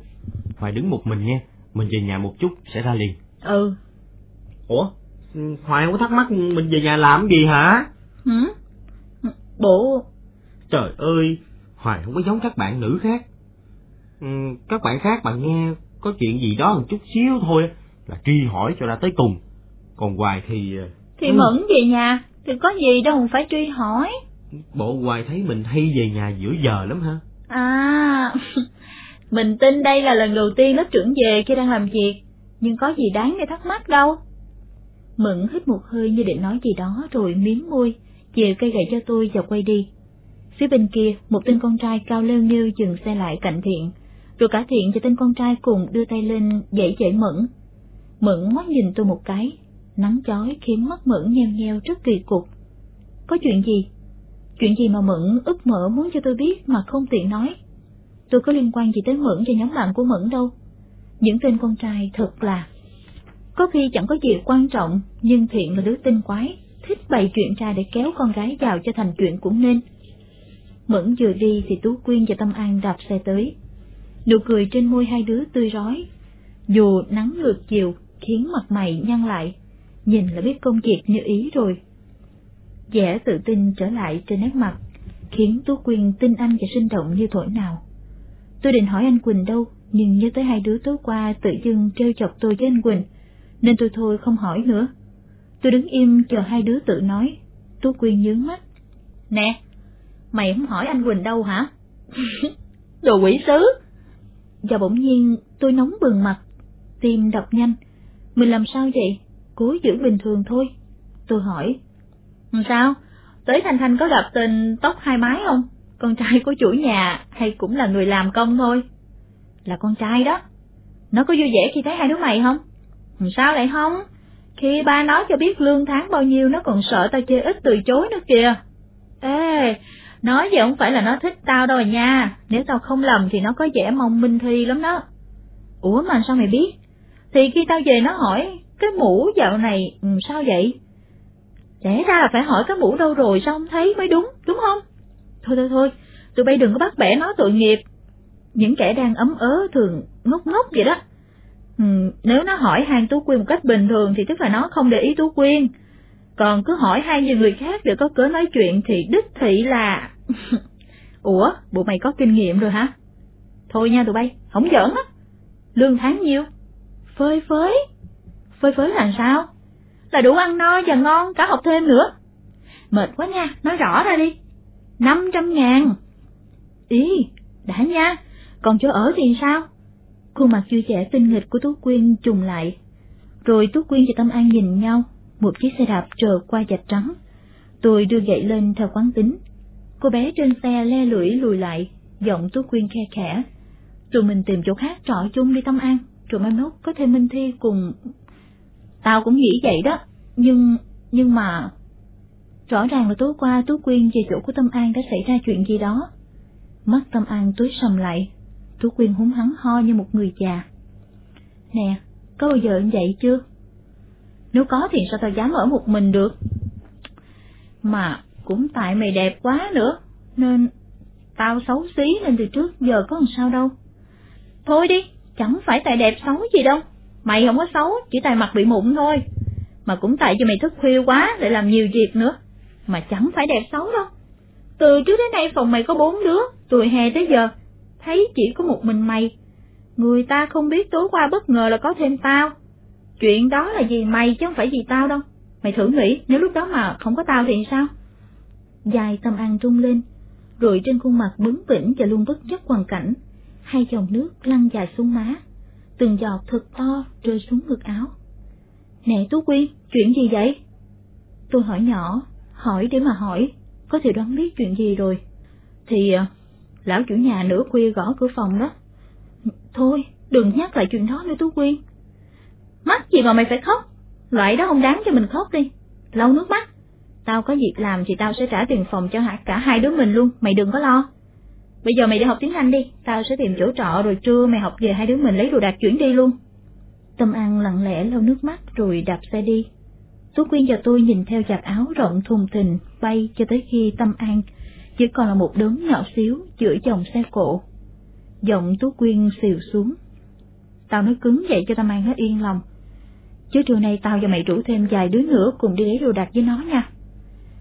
Hoài đứng một mình nha, mình về nhà một chút sẽ ra liền. Ừ. Ủa, Hoài không có thắc mắc mình về nhà làm gì hả? Hử? Bộ... Trời ơi, Hoài không có giống các bạn nữ khác. Ừ, các bạn khác bạn nghe có chuyện gì đó một chút xíu thôi là truy hỏi cho ra tới cùng. Còn Hoài thì... Ờ, thì ừ. Mẫn về nhà, thì có gì đâu phải truy hỏi. Bộ Hoài thấy mình hay về nhà giữa giờ lắm ha? À, <laughs> mình tin đây là lần đầu tiên lớp trưởng về khi đang làm việc, nhưng có gì đáng để thắc mắc đâu. Mẫn hít một hơi như định nói gì đó rồi miếm môi, chìa cây gậy cho tôi và quay đi. Phía bên kia, một tên con trai cao lêu như dừng xe lại cạnh thiện, rồi cả thiện và tên con trai cùng đưa tay lên dãy dãy mẫn. Mẫn ngoắt nhìn tôi một cái, nắng chói khiến mắt mẫn nheo nheo rất kỳ cục. Có chuyện gì? Chuyện gì mà Mẫn ức mở muốn cho tôi biết mà không tiện nói? Tôi có liên quan gì tới Mẫn và nhóm bạn của Mẫn đâu. Những tên con trai thật là... Có khi chẳng có gì quan trọng, nhưng Thiện là đứa tinh quái, thích bày chuyện ra để kéo con gái vào cho thành chuyện cũng nên. Mẫn vừa đi thì Tú Quyên và Tâm An đạp xe tới. Nụ cười trên môi hai đứa tươi rói. Dù nắng ngược chiều khiến mặt mày nhăn lại, nhìn là biết công việc như ý rồi. vẻ tự tin trở lại trên nét mặt, khiến Tú Quyên tin anh và sinh động như thổi nào. Tôi định hỏi anh Quỳnh đâu, nhưng nhớ tới hai đứa tối qua tự dưng trêu chọc tôi với anh Quỳnh, nên tôi thôi không hỏi nữa. Tôi đứng im chờ hai đứa tự nói, Tú Quyên nhướng mắt. Nè, mày không hỏi anh Quỳnh đâu hả? <laughs> Đồ quỷ sứ! Và bỗng nhiên tôi nóng bừng mặt, tim đập nhanh. Mình làm sao vậy? Cố giữ bình thường thôi. Tôi hỏi. Sao? Tới Thanh Thanh có gặp tên tóc hai mái không? Con trai của chủ nhà hay cũng là người làm công thôi? Là con trai đó. Nó có vui vẻ khi thấy hai đứa mày không? Sao lại không? Khi ba nói cho biết lương tháng bao nhiêu nó còn sợ tao chê ít từ chối nữa kìa. Ê, nói vậy không phải là nó thích tao đâu à nha, nếu tao không lầm thì nó có vẻ mong Minh Thi lắm đó. Ủa mà sao mày biết? Thì khi tao về nó hỏi, cái mũ dạo này ừ, sao vậy? Lẽ ra là phải hỏi cái mũ đâu rồi sao không thấy mới đúng, đúng không? Thôi thôi thôi, tụi bay đừng có bắt bẻ nó tội nghiệp. Những kẻ đang ấm ớ thường ngốc ngốc vậy đó. Ừ, nếu nó hỏi hàng Tú Quyên một cách bình thường thì tức là nó không để ý Tú Quyên. Còn cứ hỏi hai nhiều người khác để có cớ nói chuyện thì đích thị là... <laughs> Ủa, bộ mày có kinh nghiệm rồi hả? Thôi nha tụi bay, không giỡn á. Lương tháng nhiêu? Phơi phới. Phơi phới làm sao? Là đủ ăn no và ngon, cả học thêm nữa. Mệt quá nha, nói rõ ra đi. Năm trăm ngàn. Ý, đã nha, còn chỗ ở thì sao? Khuôn mặt vui trẻ, tinh nghịch của Tú Quyên trùng lại. Rồi Tú Quyên và Tâm An nhìn nhau, một chiếc xe đạp trờ qua dạch trắng. Tôi đưa gậy lên theo quán tính. Cô bé trên xe le lưỡi lùi lại, giọng Tú Quyên khe khẽ. Tụi mình tìm chỗ khác trọ chung đi Tâm An, rồi mai mốt có thêm Minh Thi cùng... Tao cũng nghĩ vậy đó, nhưng... nhưng mà... Rõ ràng là tối qua Tú Quyên về chỗ của Tâm An đã xảy ra chuyện gì đó. Mắt Tâm An tối sầm lại, Tú Quyên húng hắn ho như một người già. Nè, có bao giờ như vậy chưa? Nếu có thì sao tao dám ở một mình được? Mà cũng tại mày đẹp quá nữa, nên tao xấu xí nên từ trước giờ có làm sao đâu. Thôi đi, chẳng phải tại đẹp xấu gì đâu, mày không có xấu, chỉ tại mặt bị mụn thôi. Mà cũng tại cho mày thức khuya quá để làm nhiều việc nữa. mà chẳng phải đẹp xấu đâu. Từ trước đến nay phòng mày có bốn đứa, từ hè tới giờ, thấy chỉ có một mình mày. Người ta không biết tối qua bất ngờ là có thêm tao. Chuyện đó là vì mày chứ không phải vì tao đâu. Mày thử nghĩ nếu lúc đó mà không có tao thì sao? Dài tâm ăn trung lên, rồi trên khuôn mặt bướng bỉnh và luôn bất chấp hoàn cảnh. Hai dòng nước lăn dài xuống má, từng giọt thật to rơi xuống ngực áo. Nè Tú Quyên, chuyện gì vậy? Tôi hỏi nhỏ, hỏi để mà hỏi, có thể đoán biết chuyện gì rồi. Thì à, lão chủ nhà nửa khuya gõ cửa phòng đó. Thôi, đừng nhắc lại chuyện đó nữa Tú Quyên. Mắc gì mà mày phải khóc, loại đó không đáng cho mình khóc đi, lau nước mắt. Tao có việc làm thì tao sẽ trả tiền phòng cho cả hai đứa mình luôn, mày đừng có lo. Bây giờ mày đi học tiếng Anh đi, tao sẽ tìm chỗ trọ rồi trưa mày học về hai đứa mình lấy đồ đạc chuyển đi luôn. Tâm An lặng lẽ lau nước mắt rồi đạp xe đi. Tú Quyên và tôi nhìn theo giặt áo rộng thùng thình bay cho tới khi Tâm An chỉ còn là một đốm nhỏ xíu giữa dòng xe cộ. Giọng Tú Quyên xìu xuống. Tao nói cứng vậy cho Tâm An hết yên lòng. Chứ trưa nay tao và mày rủ thêm vài đứa nữa cùng đi lấy đồ đạc với nó nha.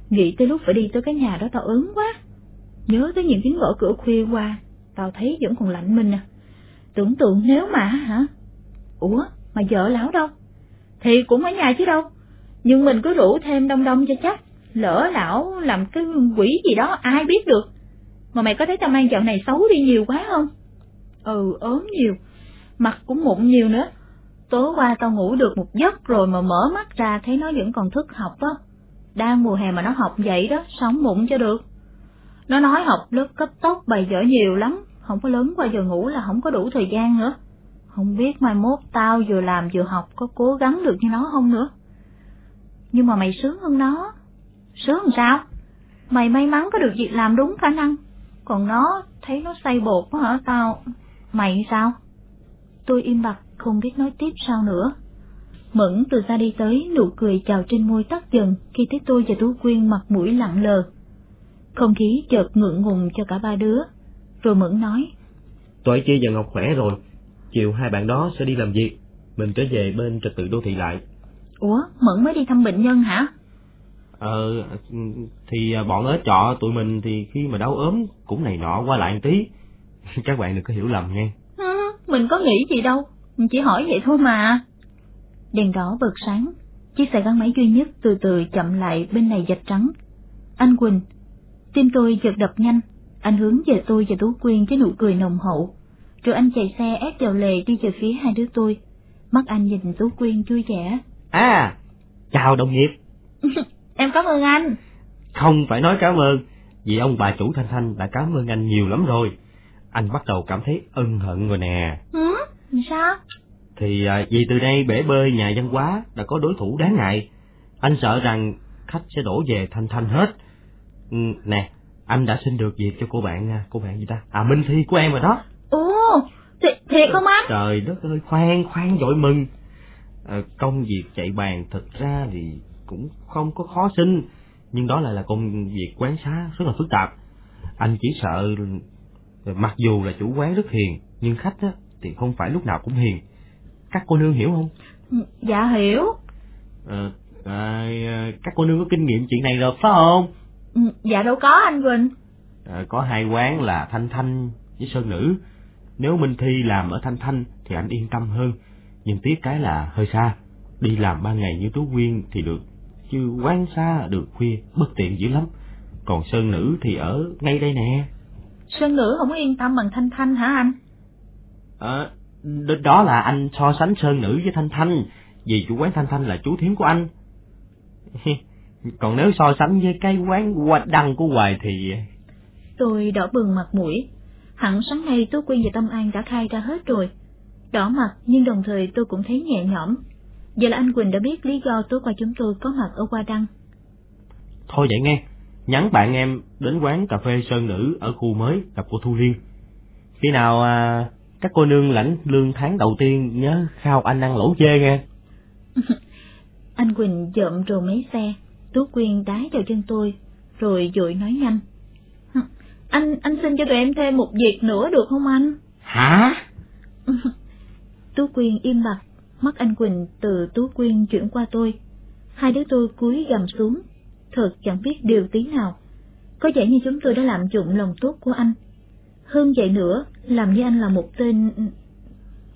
Nghĩ tới lúc phải đi tới cái nhà đó tao ớn quá. Nhớ tới những tiếng gõ cửa khuya qua, tao thấy vẫn còn lạnh mình à. Tưởng tượng nếu mà hả? Ủa, mà vợ lão đâu? Thì cũng ở nhà chứ đâu. Nhưng mình cứ rủ thêm đông đông cho chắc. Lỡ lão làm cái quỷ gì đó ai biết được. Mà mày có thấy tao mang dạo này xấu đi nhiều quá không? Ừ, ốm nhiều. Mặt cũng mụn nhiều nữa. Tối qua tao ngủ được một giấc rồi mà mở mắt ra thấy nó vẫn còn thức học á. Đang mùa hè mà nó học vậy đó, sống mụn cho được. Nó nói học lớp cấp tốc bài vở nhiều lắm, không có lớn qua giờ ngủ là không có đủ thời gian nữa. Không biết mai mốt tao vừa làm vừa học có cố gắng được như nó không nữa. Nhưng mà mày sướng hơn nó. Sướng làm sao? Mày may mắn có được việc làm đúng khả năng. Còn nó, thấy nó say bột quá hả tao? Mày sao? Tôi im bặt, không biết nói tiếp sao nữa. Mẫn từ xa đi tới, nụ cười chào trên môi tắt dần khi thấy tôi và Tú Quyên mặt mũi lặng lờ. Không khí chợt ngượng ngùng cho cả ba đứa. Rồi Mẫn nói. Tuệ Chi và Ngọc khỏe rồi. Chiều hai bạn đó sẽ đi làm việc. Mình trở về bên trật tự đô thị lại. Ủa, Mẫn mới đi thăm bệnh nhân hả? Ờ, thì bọn ở trọ tụi mình thì khi mà đau ốm cũng này nọ qua lại một tí. <laughs> Các bạn đừng có hiểu lầm nghe. Ừ, mình có nghĩ gì đâu, mình chỉ hỏi vậy thôi mà. Đèn đỏ bật sáng, chiếc xe gắn máy duy nhất từ từ chậm lại bên này dạch trắng. Anh Quỳnh, tim tôi chợt đập nhanh, anh hướng về tôi và Tú Quyên với nụ cười nồng hậu. Rồi anh chạy xe ép vào lề đi về phía hai đứa tôi. Mắt anh nhìn Tú Quyên vui vẻ. À, chào đồng nghiệp. <laughs> em cảm ơn anh. Không phải nói cảm ơn, vì ông bà chủ Thanh Thanh đã cảm ơn anh nhiều lắm rồi. Anh bắt đầu cảm thấy ân hận rồi nè. Ừ, sao? Thì à, vì từ đây bể bơi nhà văn hóa đã có đối thủ đáng ngại. Anh sợ rằng khách sẽ đổ về Thanh Thanh hết. Ừ, nè, anh đã xin được việc cho cô bạn, à, cô bạn gì ta? À, Minh Thi của em rồi đó. Ồ, thiệt, thiệt không anh? Trời đất ơi, khoan, khoan dội mừng. À, công việc chạy bàn thật ra thì cũng không có khó xin, nhưng đó lại là công việc quán xá rất là phức tạp. Anh chỉ sợ, mặc dù là chủ quán rất hiền, nhưng khách á, thì không phải lúc nào cũng hiền. Các cô nương hiểu không? Dạ hiểu. À, à, các cô nương có kinh nghiệm chuyện này rồi phải không? Dạ đâu có anh Quỳnh. À, có hai quán là Thanh Thanh với Sơn Nữ. Nếu Minh Thi làm ở Thanh Thanh thì anh yên tâm hơn. Nhưng tiếc cái là hơi xa. Đi làm ba ngày như Tú Quyên thì được. Chứ quán xa được khuya bất tiện dữ lắm. Còn Sơn Nữ thì ở ngay đây nè. Sơn Nữ không yên tâm bằng Thanh Thanh hả anh? À, đó là anh so sánh Sơn Nữ với Thanh Thanh. Vì chủ quán Thanh Thanh là chú thím của anh. <laughs> Còn nếu so sánh với cái quán hoa đăng của Hoài thì... Tôi đỏ bừng mặt mũi. Hẳn sáng nay Tú Quyên và Tâm An đã khai ra hết rồi. Đỏ mặt nhưng đồng thời tôi cũng thấy nhẹ nhõm. Giờ là anh Quỳnh đã biết lý do tối qua chúng tôi có mặt ở Hoa Đăng. Thôi vậy nghe, nhắn bạn em đến quán cà phê Sơn Nữ ở khu mới gặp cô Thu Liên. Khi nào à, các cô nương lãnh lương tháng đầu tiên nhớ khao anh ăn lẩu chê nghe. <laughs> anh Quỳnh dợm rồ mấy xe, Tú Quyên đái vào chân tôi, rồi dội nói nhanh. Anh, anh xin cho tụi em thêm một việc nữa được không anh? Hả? <laughs> Tú Quyên im bặt, mắt anh Quỳnh từ Tú Quyên chuyển qua tôi. Hai đứa tôi cúi gầm xuống. thật chẳng biết điều tí nào. Có vẻ như chúng tôi đã lạm dụng lòng tốt của anh. Hơn vậy nữa, làm như anh là một tên...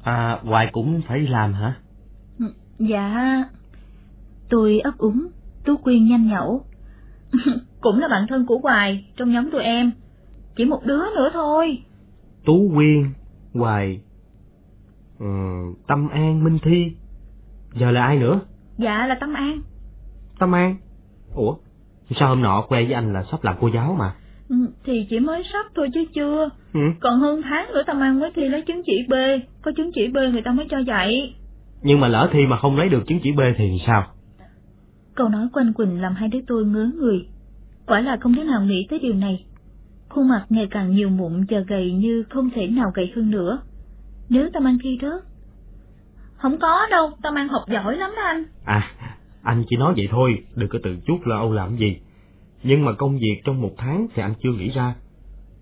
À, Hoài cũng phải làm hả? Dạ... Tôi ấp úng, Tú Quyên nhanh nhẩu. <laughs> cũng là bạn thân của Hoài, trong nhóm tụi em. Chỉ một đứa nữa thôi. Tú Quyên, Hoài, ừ, Tâm An, Minh Thi. Giờ là ai nữa? Dạ là Tâm An. Tâm An? Ủa, sao hôm nọ khoe với anh là sắp làm cô giáo mà? Ừ, thì chỉ mới sắp thôi chứ chưa. Ừ. Còn hơn tháng nữa Tâm An mới thi lấy chứng chỉ B, có chứng chỉ B người ta mới cho dạy. Nhưng mà lỡ thi mà không lấy được chứng chỉ B thì sao? Câu nói của anh Quỳnh làm hai đứa tôi ngớ người. Quả là không đứa nào nghĩ tới điều này. Khuôn mặt ngày càng nhiều mụn và gầy như không thể nào gầy hơn nữa. Nếu Tâm An thi rớt. Không có đâu, Tâm An học giỏi lắm đó anh. À, anh chỉ nói vậy thôi, đừng có tự chút lo âu làm gì. Nhưng mà công việc trong một tháng thì anh chưa nghĩ ra.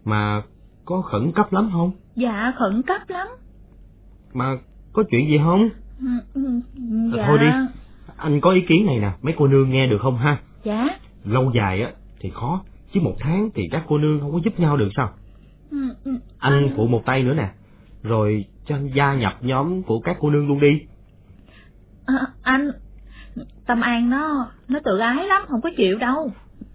Mà có khẩn cấp lắm không? Dạ, khẩn cấp lắm. Mà có chuyện gì không? Ừ, ừ, dạ. Thôi đi, anh có ý kiến này nè, mấy cô nương nghe được không ha? Dạ. Lâu dài á thì khó, chứ một tháng thì các cô nương không có giúp nhau được sao? Ừ, ừ, Anh phụ một tay nữa nè, rồi cho anh gia nhập nhóm của các cô nương luôn đi. À, anh, Tâm An nó, nó tự ái lắm, không có chịu đâu.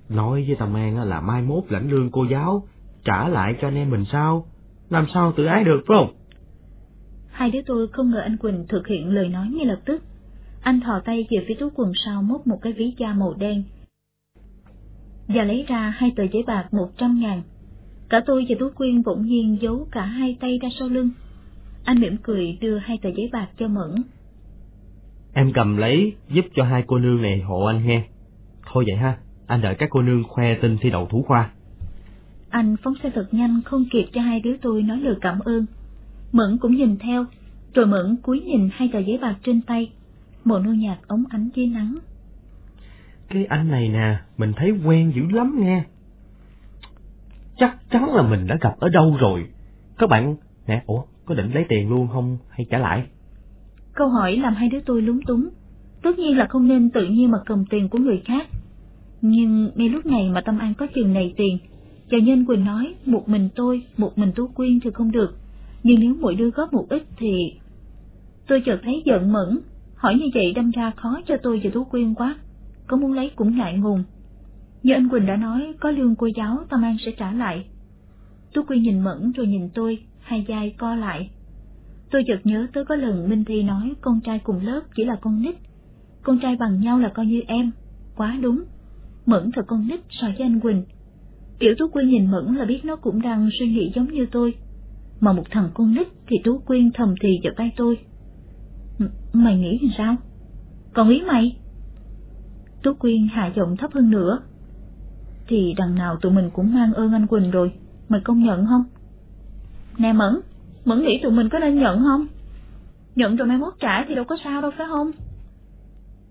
Nói với Tâm An á là mai mốt lãnh lương cô giáo, trả lại cho anh em mình sao? Làm sao tự ái được phải không? Hai đứa tôi không ngờ anh Quỳnh thực hiện lời nói ngay lập tức. Anh thò tay về phía túi quần sau móc một cái ví da màu đen. Và lấy ra hai tờ giấy bạc một trăm ngàn. Cả tôi và Tú Quyên bỗng nhiên giấu cả hai tay ra sau lưng. Anh mỉm cười đưa hai tờ giấy bạc cho Mẫn. Em cầm lấy, giúp cho hai cô nương này hộ anh nghe. Thôi vậy ha, anh đợi các cô nương khoe tin thi đậu thủ khoa. Anh phóng xe thật nhanh không kịp cho hai đứa tôi nói lời cảm ơn. Mẫn cũng nhìn theo, rồi Mẫn cúi nhìn hai tờ giấy bạc trên tay. Mồ nô nhạt ống ánh dưới nắng. Cái anh này nè, mình thấy quen dữ lắm nghe. Chắc chắn là mình đã gặp ở đâu rồi. Các bạn, nè, ủa, có định lấy tiền luôn không hay trả lại? Câu hỏi làm hai đứa tôi lúng túng. Tất nhiên là không nên tự nhiên mà cầm tiền của người khác. Nhưng ngay lúc này mà Tâm An có chừng này tiền, và nhân Quỳnh nói một mình tôi, một mình Tú Quyên thì không được. Nhưng nếu mỗi đứa góp một ít thì... Tôi chợt thấy giận mẫn, hỏi như vậy đâm ra khó cho tôi và Tú Quyên quá. Có muốn lấy cũng ngại ngùng. Như anh Quỳnh đã nói, có lương cô giáo Tâm An sẽ trả lại. Tú Quyên nhìn mẫn rồi nhìn tôi, hai vai co lại. Tôi chợt nhớ tới có lần Minh Thi nói con trai cùng lớp chỉ là con nít. Con trai bằng nhau là coi như em. Quá đúng. Mẫn thật con nít so với anh Quỳnh. Kiểu Tú Quyên nhìn Mẫn là biết nó cũng đang suy nghĩ giống như tôi. Mà một thằng con nít thì Tú Quyên thầm thì vào tay tôi. Mày nghĩ làm sao? Còn ý mày? Tú Quyên hạ giọng thấp hơn nữa. Thì đằng nào tụi mình cũng mang ơn anh Quỳnh rồi, mày công nhận không? Nè Mẫn, Mẫn nghĩ tụi mình có nên nhận không? Nhận rồi mai mốt trả thì đâu có sao đâu phải không?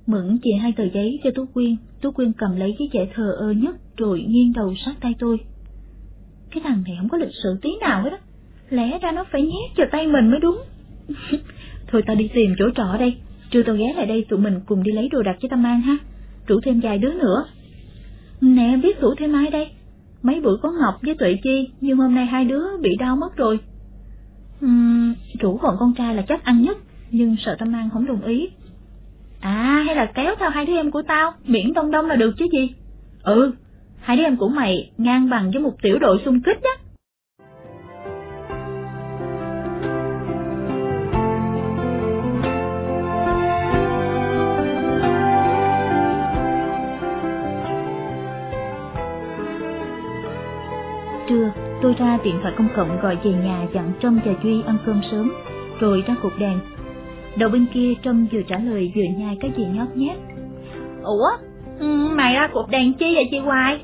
Mẫn chìa hai tờ giấy cho Tú Quyên, Tú Quyên cầm lấy cái trẻ thờ ơ nhất rồi nghiêng đầu sát tay tôi. Cái thằng này không có lịch sự tí nào hết á, lẽ ra nó phải nhét vào tay mình mới đúng. <laughs> Thôi tao đi tìm chỗ trọ đây, trưa tao ghé lại đây tụi mình cùng đi lấy đồ đạc cho Tâm An ha, rủ thêm vài đứa nữa. Nè biết rủ thêm ai đây? Mấy bữa có Ngọc với Tuệ Chi, nhưng hôm nay hai đứa bị đau mất rồi. Uhm, rủ bọn con trai là chắc ăn nhất, nhưng sợ Tâm An không đồng ý. À, hay là kéo theo hai đứa em của tao, miễn đông đông là được chứ gì? Ừ, hai đứa em của mày ngang bằng với một tiểu đội xung kích đó. Tôi ra điện thoại công cộng gọi về nhà dặn Trâm và Duy ăn cơm sớm, rồi ra cục đèn. Đầu bên kia Trâm vừa trả lời vừa nhai cái gì nhót nhét. Ủa, mày ra cục đèn chi vậy chị Hoài?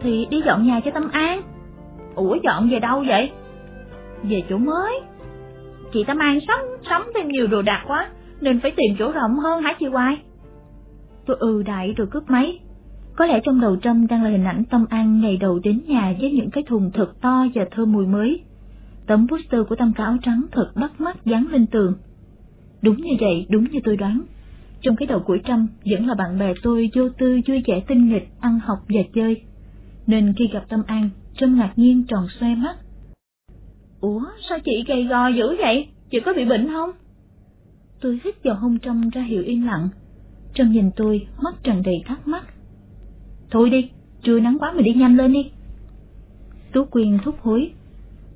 Thì đi dọn nhà cho Tâm An. Ủa dọn về đâu vậy? Về chỗ mới. Chị Tâm An sống sống thêm nhiều đồ đạc quá, nên phải tìm chỗ rộng hơn hả chị Hoài? Tôi ừ đại rồi cướp máy. Có lẽ trong đầu Trâm đang là hình ảnh Tâm An ngày đầu đến nhà với những cái thùng thật to và thơm mùi mới. Tấm poster của Tâm cả áo trắng thật bắt mắt dán lên tường. Đúng như vậy, đúng như tôi đoán. trong cái đầu của Trâm vẫn là bạn bè tôi vô tư vui vẻ tinh nghịch, ăn học và chơi. Nên khi gặp Tâm An, Trâm ngạc nhiên tròn xoe mắt. Ủa, sao chị gầy gò dữ vậy? Chị có bị bệnh không? Tôi hít vào hông Trâm ra hiệu im lặng. Trâm nhìn tôi, mắt tràn đầy thắc mắc. Thôi đi, trưa nắng quá mình đi nhanh lên đi. Tú Quyên thúc hối.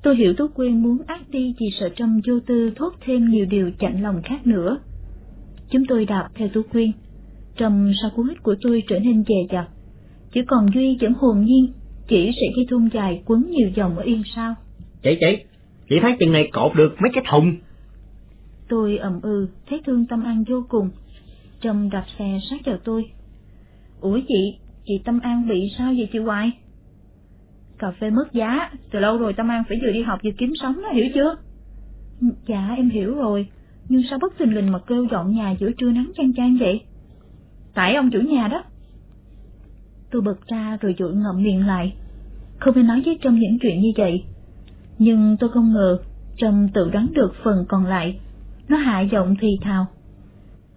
Tôi hiểu Tú Quyên muốn ác đi vì sợ Trâm vô tư thốt thêm nhiều điều chạnh lòng khác nữa. Chúng tôi đạp theo Tú Quyên. Trâm sau cú hít của tôi trở nên dè dặt. Chỉ còn Duy vẫn hồn nhiên, chỉ sẽ dây thun dài quấn nhiều dòng ở yên sau. Chị chị, chị thấy chừng này cột được mấy cái thùng. Tôi ầm ừ, thấy thương Tâm An vô cùng. Trâm đạp xe sát vào tôi. Ủa chị, chị Tâm An bị sao vậy chị Hoài? Cà phê mất giá, từ lâu rồi Tâm An phải vừa đi học vừa kiếm sống đó, hiểu chưa? Dạ em hiểu rồi, nhưng sao bất tình lình mà kêu dọn nhà giữa trưa nắng chang chang vậy? Tại ông chủ nhà đó. Tôi bật ra rồi dội ngậm miệng lại, không nên nói với Trâm những chuyện như vậy. Nhưng tôi không ngờ Trâm tự đoán được phần còn lại, nó hạ giọng thì thào.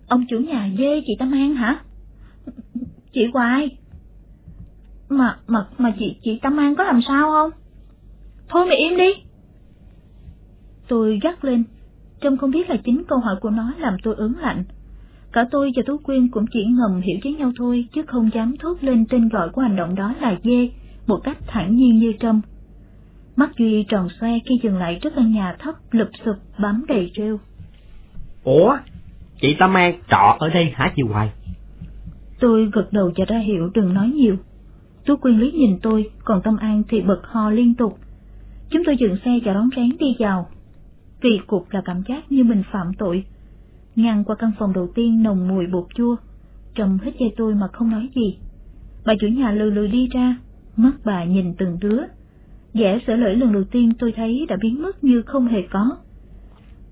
Ông chủ nhà dê chị Tâm An hả? Chị Hoài. Mà, mà, mà chị, chị Tâm An có làm sao không? Thôi mày im đi. Tôi gắt lên, trông không biết là chính câu hỏi của nó làm tôi ớn lạnh. Cả tôi và Tú Quyên cũng chỉ ngầm hiểu với nhau thôi, chứ không dám thốt lên tên gọi của hành động đó là dê, một cách thản nhiên như trâm. Mắt Duy tròn xoe khi dừng lại trước căn nhà thấp lụp sụp bám đầy rêu. Ủa, chị Tâm An trọ ở đây hả chị Hoài? Tôi gật đầu cho ra hiệu đừng nói nhiều. Tú Quyên lý nhìn tôi, còn Tâm An thì bật ho liên tục. Chúng tôi dừng xe và đón rén đi vào. Kỳ cục là cảm giác như mình phạm tội. Ngang qua căn phòng đầu tiên nồng mùi bột chua, trầm hít dây tôi mà không nói gì. Bà chủ nhà lừ lừ đi ra, mắt bà nhìn từng đứa. vẻ sở lưỡi lần đầu tiên tôi thấy đã biến mất như không hề có.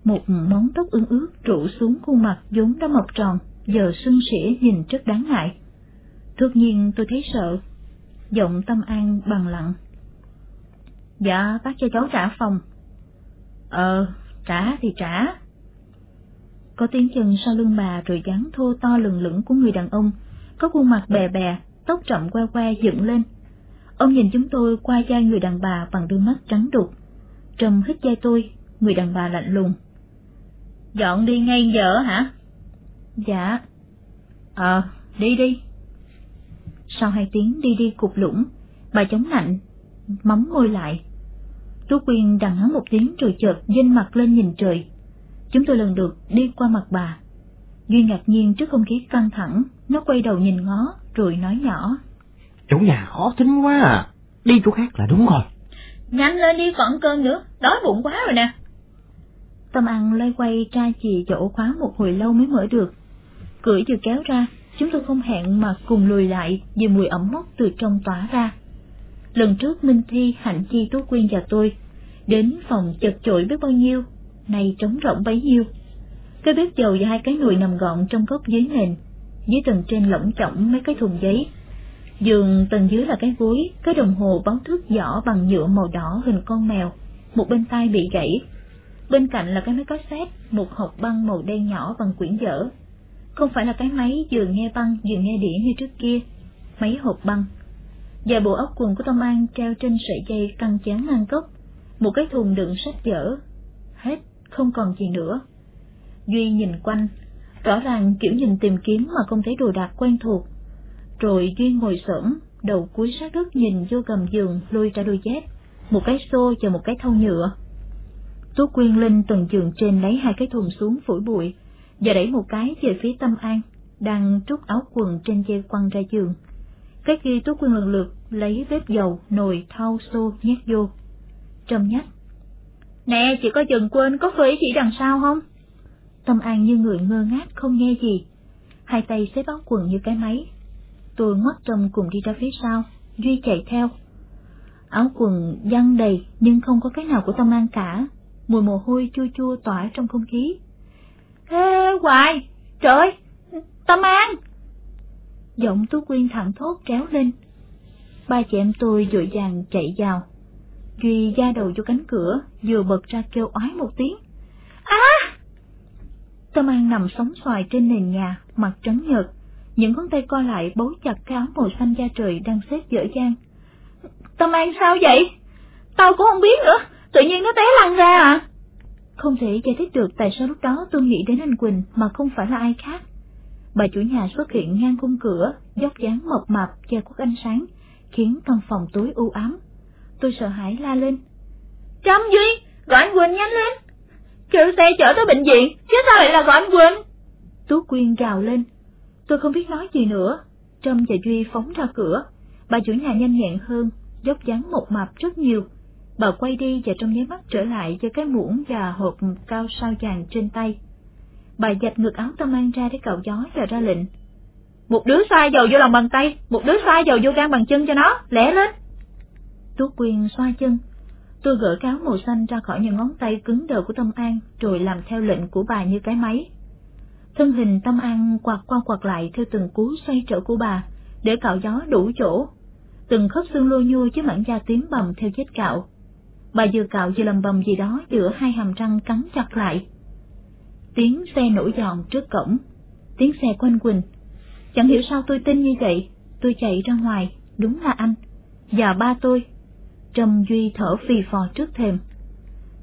Một móng tóc ưng ướt trụ xuống khuôn mặt vốn đã mọc tròn, giờ sưng sỉa nhìn rất đáng ngại. 突 nhiên tôi thấy sợ, giọng tâm an bằng lặng. Dạ, bác cho cháu trả phòng. Ờ, trả thì trả. Có tiếng chân sau lưng bà rồi dáng thô to lừng lững của người đàn ông, có khuôn mặt bè bè, tóc rậm que que dựng lên. Ông nhìn chúng tôi qua vai người đàn bà bằng đôi mắt trắng đục. Trầm hít vai tôi, người đàn bà lạnh lùng. Dọn đi ngay giờ hả? Dạ. Ờ, đi đi. Sau hai tiếng đi đi cục lũng, bà chống lạnh, mắm môi lại. Tú Quyên đằng hắn một tiếng rồi chợt dinh mặt lên nhìn trời. Chúng tôi lần lượt đi qua mặt bà. Duy ngạc nhiên trước không khí căng thẳng, nó quay đầu nhìn ngó, rồi nói nhỏ. Chủ nhà khó tính quá à, đi chỗ khác là đúng rồi. Nhanh lên đi còn cơn nữa, đói bụng quá rồi nè. Tâm ăn lay quay tra chì chỗ khóa một hồi lâu mới mở được. Cửa vừa kéo ra, chúng tôi không hẹn mà cùng lùi lại vì mùi ẩm mốc từ trong tỏa ra. Lần trước Minh Thi, Hạnh Chi, Tú Quyên và tôi đến phòng chật chội biết bao nhiêu, nay trống rỗng bấy nhiêu. Cái bếp dầu và hai cái nồi nằm gọn trong góc dưới nền, dưới tầng trên lỏng chỏng mấy cái thùng giấy. Giường tầng dưới là cái gối, cái đồng hồ báo thức giỏ bằng nhựa màu đỏ hình con mèo, một bên tay bị gãy. Bên cạnh là cái máy cassette, một hộp băng màu đen nhỏ bằng quyển dở. Không phải là cái máy vừa nghe băng vừa nghe đĩa như trước kia, máy hộp băng. Và bộ ốc quần của Tom An treo trên sợi dây căng chán ngang gốc, một cái thùng đựng sách vở. Hết, không còn gì nữa. Duy nhìn quanh, rõ ràng kiểu nhìn tìm kiếm mà không thấy đồ đạc quen thuộc. Rồi Duy ngồi sững, đầu cúi sát đất nhìn vô gầm giường lôi ra đôi dép, một cái xô và một cái thau nhựa. Tú Quyên lên tầng giường trên lấy hai cái thùng xuống phủi bụi, và đẩy một cái về phía Tâm An, đang trút áo quần trên dây quăng ra giường. Cái kia Tú Quyên lần lượt lấy bếp dầu, nồi, thau, xô nhét vô. Trầm nhắc. Nè, chị có chừng quên có phơi chị đằng sau không? Tâm An như người ngơ ngác không nghe gì. Hai tay xếp áo quần như cái máy. Tôi ngoắt trầm cùng đi ra phía sau, Duy chạy theo. Áo quần văng đầy nhưng không có cái nào của Tâm An cả. Mùi mồ hôi chua chua tỏa trong không khí thế Hoài! Trời! Tâm An! Giọng Tú Quyên thẳng thốt kéo lên. Ba chị em tôi vội vàng chạy vào. Duy da đầu vô cánh cửa, vừa bật ra kêu oái một tiếng. À! Tâm An nằm sóng xoài trên nền nhà, mặt trắng nhợt, những ngón tay co lại bấu chặt cái áo màu xanh da trời đang xếp dở dang. Tâm An sao vậy? Tao cũng không biết nữa, tự nhiên nó té lăn ra à? Không thể giải thích được tại sao lúc đó tôi nghĩ đến anh Quỳnh mà không phải là ai khác. Bà chủ nhà xuất hiện ngang khung cửa, dốc dáng mập mạp che khuất ánh sáng, khiến căn phòng tối u ám. Tôi sợ hãi la lên. Trâm Duy, gọi anh Quỳnh nhanh lên. Kêu xe chở tới bệnh viện, chứ sao lại là gọi anh Quỳnh? Tú Quyên gào lên. Tôi không biết nói gì nữa. Trâm và Duy phóng ra cửa. Bà chủ nhà nhanh nhẹn hơn, dốc dáng một mạp rất nhiều. Bà quay đi và trong nháy mắt trở lại cho cái muỗng và hộp cao sao vàng trên tay. Bà dạch ngược áo Tâm An ra để cạo gió và ra lệnh. Một đứa xoa dầu vô lòng bàn tay, một đứa xoa dầu vô gan bằng chân cho nó, lẻ lên. Tú quyền xoa chân. Tôi gỡ cáo màu xanh ra khỏi những ngón tay cứng đờ của Tâm An, rồi làm theo lệnh của bà như cái máy. Thân hình Tâm An quạt qua quạt lại theo từng cú xoay trở của bà, để cạo gió đủ chỗ. Từng khớp xương lô nhô chứ mảng da tím bầm theo vết cạo. Bà vừa cạo vừa lầm bầm gì đó giữa hai hàm răng cắn chặt lại. Tiếng xe nổi giòn trước cổng, tiếng xe quanh quỳnh. Chẳng hiểu sao tôi tin như vậy, tôi chạy ra ngoài, đúng là anh, và ba tôi. Trầm Duy thở phì phò trước thềm.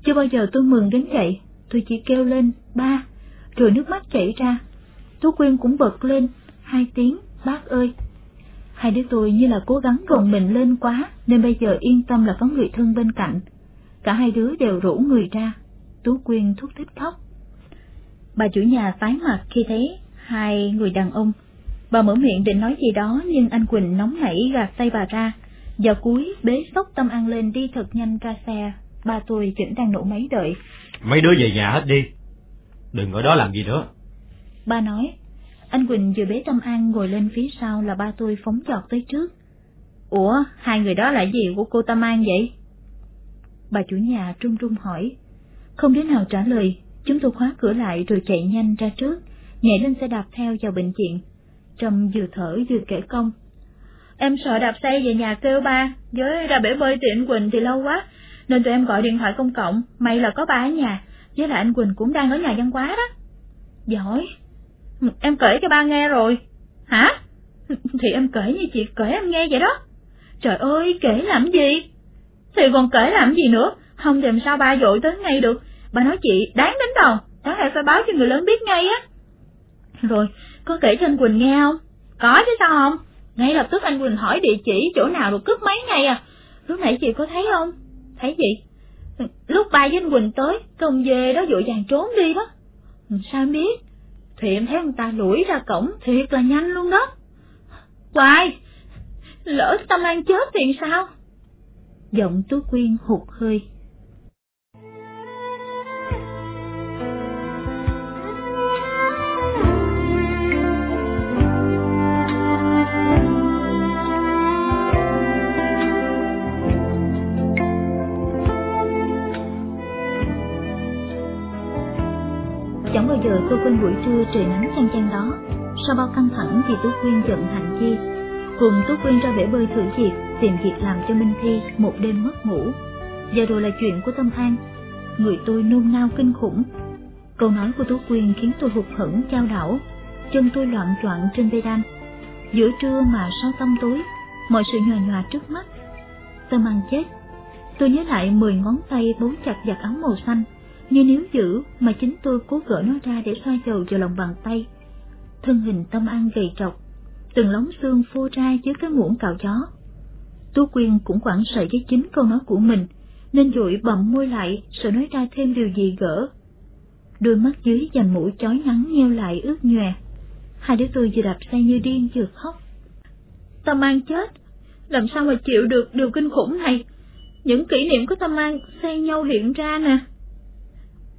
Chưa bao giờ tôi mừng đến vậy, tôi chỉ kêu lên, ba, rồi nước mắt chảy ra. Tú Quyên cũng bật lên, hai tiếng, bác ơi. Hai đứa tôi như là cố gắng gồng mình lên quá, nên bây giờ yên tâm là có người thân bên cạnh. Cả hai đứa đều rủ người ra, Tú Quyên thúc thích khóc. Bà chủ nhà tái mặt khi thấy hai người đàn ông. Bà mở miệng định nói gì đó nhưng anh Quỳnh nóng nảy gạt tay bà ra. Giờ cuối bế sốc tâm ăn lên đi thật nhanh ca xe, ba tôi vẫn đang nổ máy đợi. Mấy đứa về nhà hết đi, đừng ở đó làm gì nữa. Ba nói, anh Quỳnh vừa bế Tâm An ngồi lên phía sau là ba tôi phóng chọt tới trước. Ủa, hai người đó là gì của cô Tâm An vậy? Bà chủ nhà trung trung hỏi. Không đứa nào trả lời, chúng tôi khóa cửa lại rồi chạy nhanh ra trước, nhảy lên xe đạp theo vào bệnh viện. trầm vừa thở vừa kể công. Em sợ đạp xe về nhà kêu ba, với ra bể bơi tiện Quỳnh thì lâu quá, nên tụi em gọi điện thoại công cộng, may là có ba ở nhà, với lại anh Quỳnh cũng đang ở nhà văn quá đó. Dạ Giỏi, em kể cho ba nghe rồi. Hả? Thì em kể như chị kể em nghe vậy đó. Trời ơi, kể làm gì? Thì còn kể làm gì nữa, không thì làm sao ba dội tới ngay được. bà nói chị đáng đến đầu, đáng lẽ phải báo cho người lớn biết ngay á. Rồi, có kể cho anh Quỳnh nghe không? Có chứ sao không? Ngay lập tức anh Quỳnh hỏi địa chỉ chỗ nào rồi cướp máy ngay à. Lúc nãy chị có thấy không? Thấy gì? Lúc ba với anh Quỳnh tới, công dê đó vội vàng trốn đi đó. Sao em biết? Thì em thấy người ta lủi ra cổng thiệt là nhanh luôn đó. Hoài! Lỡ Tâm An chết thì sao? Giọng Tú Quyên hụt hơi. Chẳng bao giờ tôi quên buổi trưa trời nắng chang chang đó. Sau bao căng thẳng vì Tú Quyên giận Hạnh Chi, cùng Tú Quyên ra bể bơi thử việc, tìm việc làm cho Minh Thi một đêm mất ngủ. Giờ rồi là chuyện của Tâm An. Người tôi nôn nao kinh khủng. Câu nói của Tú Quyên khiến tôi hụt hẫng trao đảo, chân tôi loạn choạng trên bê đan. Giữa trưa mà sau tâm tối, mọi sự nhòa nhòa trước mắt. Tâm An chết. Tôi nhớ lại mười ngón tay bấu chặt giặt áo màu xanh như nếu giữ mà chính tôi cố gỡ nó ra để xoa dầu vào lòng bàn tay. Thân hình tâm an gầy trọc, từng lóng xương phô ra dưới cái muỗng cào gió. Tú Quyên cũng quản sợ với chính câu nói của mình, nên dội bậm môi lại sợ nói ra thêm điều gì gỡ. Đôi mắt dưới dành mũi chói nắng nheo lại ướt nhòe. Hai đứa tôi vừa đạp xe như điên vừa khóc. Tâm An chết, làm sao mà chịu được điều kinh khủng này? Những kỷ niệm của Tâm An xen nhau hiện ra nè.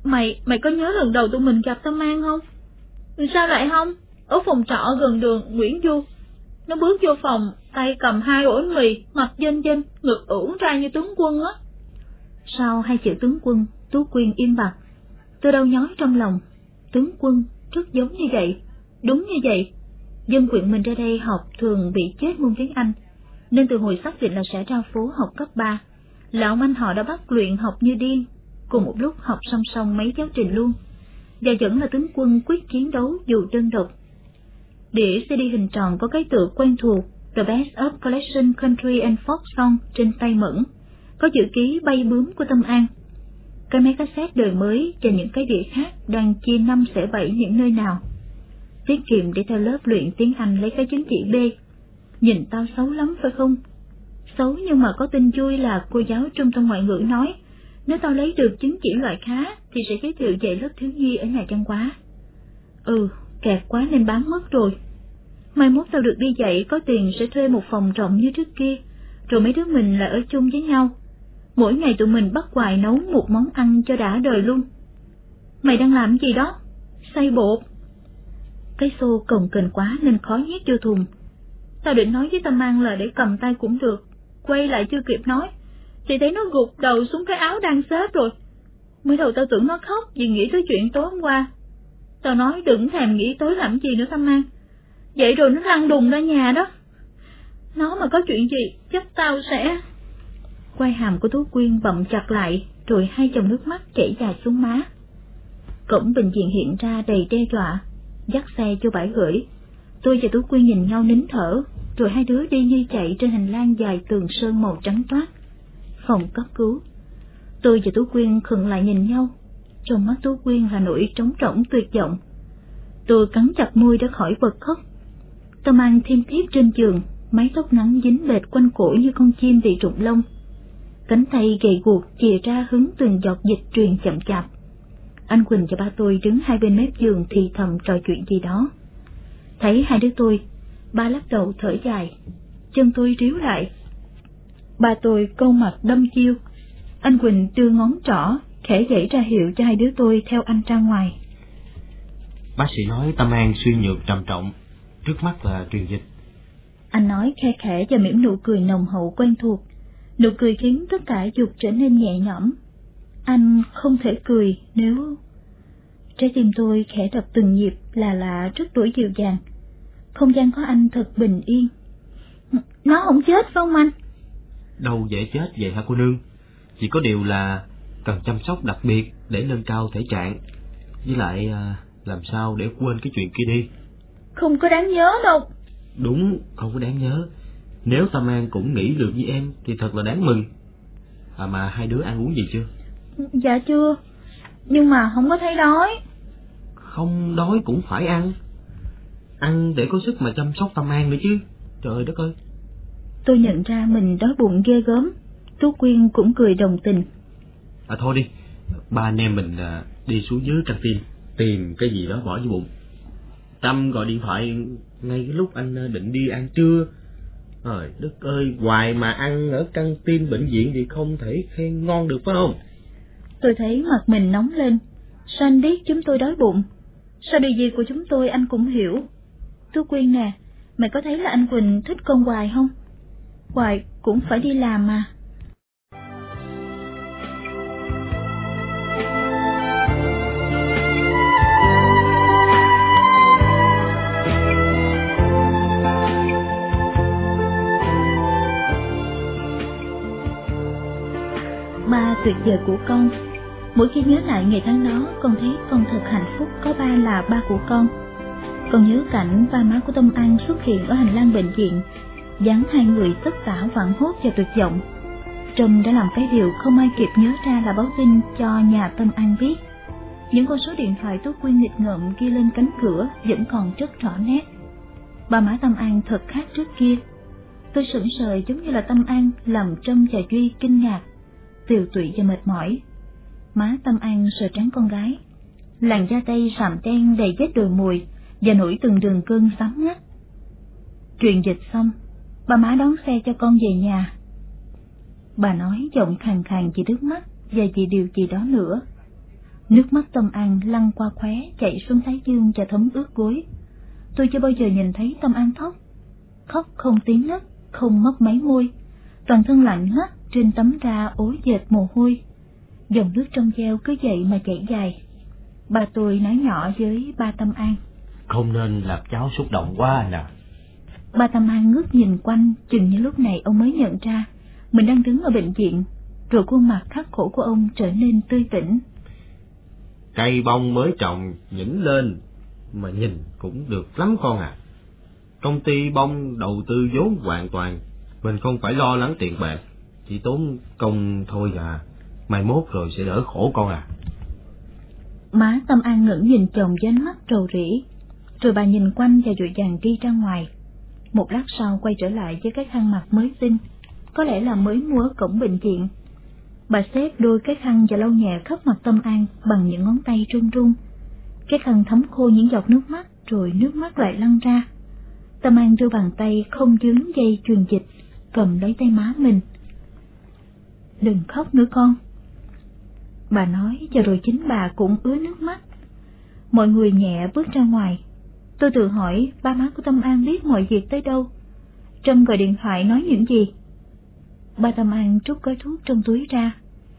Mày, mày có nhớ lần đầu tụi mình gặp Tâm An không? Sao lại không? Ở phòng trọ gần đường Nguyễn Du. Nó bước vô phòng, tay cầm hai ổ mì, mặt dên dên, ngực ưỡn ra như tướng quân á. Sau hai chữ tướng quân, Tú Quyên im bặt. Tôi đâu nhói trong lòng. Tướng quân, rất giống như vậy. Đúng như vậy. Dân quyện mình ra đây học thường bị chết môn tiếng Anh, nên từ hồi xác định là sẽ ra phố học cấp 3. Lão anh họ đã bắt luyện học như điên, cùng một lúc học song song mấy giáo trình luôn. và vẫn là tướng quân quyết chiến đấu dù đơn độc. Đĩa CD hình tròn có cái tựa quen thuộc The Best of Collection Country and Folk Song trên tay mẫn, có chữ ký bay bướm của Tâm An. Cái máy cassette đời mới và những cái đĩa khác đang chia năm sẽ bảy những nơi nào. Tiết kiệm để theo lớp luyện tiếng Anh lấy cái chứng chỉ B. Nhìn tao xấu lắm phải không? Xấu nhưng mà có tin vui là cô giáo trung tâm ngoại ngữ nói, nếu tao lấy được chứng chỉ loại khá thì sẽ giới thiệu dạy lớp thiếu nhi ở nhà văn hóa. Ừ, kẹt quá nên bán mất rồi. Mai mốt tao được đi dạy có tiền sẽ thuê một phòng rộng như trước kia, rồi mấy đứa mình lại ở chung với nhau. Mỗi ngày tụi mình bắt hoài nấu một món ăn cho đã đời luôn. Mày đang làm gì đó? Xay bột. Cái xô cồng kềnh quá nên khó nhét vô thùng. Tao định nói với Tâm An là để cầm tay cũng được, quay lại chưa kịp nói, thì thấy nó gục đầu xuống cái áo đang xếp rồi. Mới đầu tao tưởng nó khóc vì nghĩ tới chuyện tối hôm qua. Tao nói đừng thèm nghĩ tối làm gì nữa Tâm An. Vậy rồi nó lăn đùng ra nhà đó. Nó mà có chuyện gì, chắc tao sẽ... Quay hàm của Tú Quyên bậm chặt lại, rồi hai chồng nước mắt chảy dài xuống má. Cổng bệnh viện hiện ra đầy đe dọa, dắt xe cho bãi gửi. Tôi và Tú Quyên nhìn nhau nín thở, rồi hai đứa đi như chạy trên hành lang dài tường sơn màu trắng toát. Phòng cấp cứu. Tôi và Tú Quyên khựng lại nhìn nhau, trong mắt Tú Quyên là nỗi trống rỗng tuyệt vọng. Tôi cắn chặt môi đã khỏi bật khóc. Tâm An thêm thiếp trên giường, mái tóc ngắn dính bệt quanh cổ như con chim bị rụng lông. Cánh tay gầy guộc chìa ra hứng từng giọt dịch truyền chậm chạp. Anh Quỳnh và ba tôi đứng hai bên mép giường thì thầm trò chuyện gì đó. Thấy hai đứa tôi, ba lắc đầu thở dài, chân tôi ríu lại. Ba tôi câu mặt đâm chiêu, anh Quỳnh đưa ngón trỏ, khẽ dãy ra hiệu cho hai đứa tôi theo anh ra ngoài. Bác sĩ nói Tâm An suy nhược trầm trọng, trước mắt là truyền dịch. Anh nói khe khẽ và mỉm nụ cười nồng hậu quen thuộc, nụ cười khiến tất cả dục trở nên nhẹ nhõm. Anh không thể cười nếu... Trái tim tôi khẽ đập từng nhịp là lạ rất tuổi dịu dàng. Không gian có anh thật bình yên. Nó không chết phải không anh? Đâu dễ chết vậy hả cô nương? Chỉ có điều là cần chăm sóc đặc biệt để nâng cao thể trạng. Với lại à, làm sao để quên cái chuyện kia đi. Không có đáng nhớ đâu. Đúng, không có đáng nhớ. Nếu Tâm An cũng nghĩ được với em thì thật là đáng mừng. À mà hai đứa ăn uống gì chưa? Dạ chưa, nhưng mà không có thấy đói. Không đói cũng phải ăn. Ăn để có sức mà chăm sóc Tâm An nữa chứ. Trời đất ơi. Tôi nhận ra mình đói bụng ghê gớm. Tú Quyên cũng cười đồng tình. À thôi đi, ba anh em mình à, đi xuống dưới căng tin tìm cái gì đó bỏ vô bụng. Tâm gọi điện thoại ngay cái lúc anh à, định đi ăn trưa. Trời đất ơi, hoài mà ăn ở căng tin bệnh viện thì không thể khen ngon được phải không? Tôi thấy mặt mình nóng lên. Sao anh biết chúng tôi đói bụng? Sao điều gì của chúng tôi anh cũng hiểu? Tú Quyên nè, mày có thấy là anh Quỳnh thích con Hoài không? Hoài cũng phải đi làm mà. Tuyệt vời của con Mỗi khi nhớ lại ngày tháng đó, con thấy con thật hạnh phúc có ba là ba của con. Con nhớ cảnh ba má của Tâm An xuất hiện ở hành lang bệnh viện, dáng hai người tất cả hoảng hốt và tuyệt vọng. Trâm đã làm cái điều không ai kịp nhớ ra là báo tin cho nhà Tâm An biết. Những con số điện thoại Tú Quyên nghịch ngợm ghi lên cánh cửa vẫn còn rất rõ nét. Ba má Tâm An thật khác trước kia. Tôi sững sờ giống như là Tâm An làm Trâm và Duy kinh ngạc, tiều tụy và mệt mỏi má Tâm An sờ trắng con gái. Làn da tay sạm đen đầy vết đồi mùi và nổi từng đường cơn sắm ngắt. Truyền dịch xong, bà má đón xe cho con về nhà. Bà nói giọng khàn khàn vì nước mắt và vì điều gì đó nữa. Nước mắt Tâm An lăn qua khóe chạy xuống thái dương và thấm ướt gối. Tôi chưa bao giờ nhìn thấy Tâm An khóc. Khóc không tiếng nấc, không mất máy môi. Toàn thân lạnh ngắt trên tấm da ối dệt mồ hôi dòng nước trong veo cứ vậy mà chảy dài. Bà tôi nói nhỏ với ba Tâm An. Không nên làm cháu xúc động quá nè. Ba Tâm An ngước nhìn quanh, chừng như lúc này ông mới nhận ra mình đang đứng ở bệnh viện, rồi khuôn mặt khắc khổ của ông trở nên tươi tỉnh. cây bông mới trồng nhỉnh lên mà nhìn cũng được lắm con à. Công ty bông đầu tư vốn hoàn toàn, mình không phải lo lắng tiền bạc, chỉ tốn công thôi à, mai mốt rồi sẽ đỡ khổ con à. Má Tâm An ngẩng nhìn chồng với ánh mắt trầu rĩ, rồi bà nhìn quanh và dội dàng đi ra ngoài. Một lát sau quay trở lại với cái khăn mặt mới xinh, có lẽ là mới mua ở cổng bệnh viện. Bà xếp đôi cái khăn và lau nhẹ khắp mặt Tâm An bằng những ngón tay run run. Cái khăn thấm khô những giọt nước mắt rồi nước mắt lại lăn ra. Tâm An đưa bàn tay không dướng dây truyền dịch, cầm lấy tay má mình. Đừng khóc nữa con. Bà nói cho rồi chính bà cũng ứa nước mắt. Mọi người nhẹ bước ra ngoài. Tôi tự hỏi ba má của Tâm An biết mọi việc tới đâu. Trâm gọi điện thoại nói những gì? Ba Tâm An trút gói thuốc trong túi ra,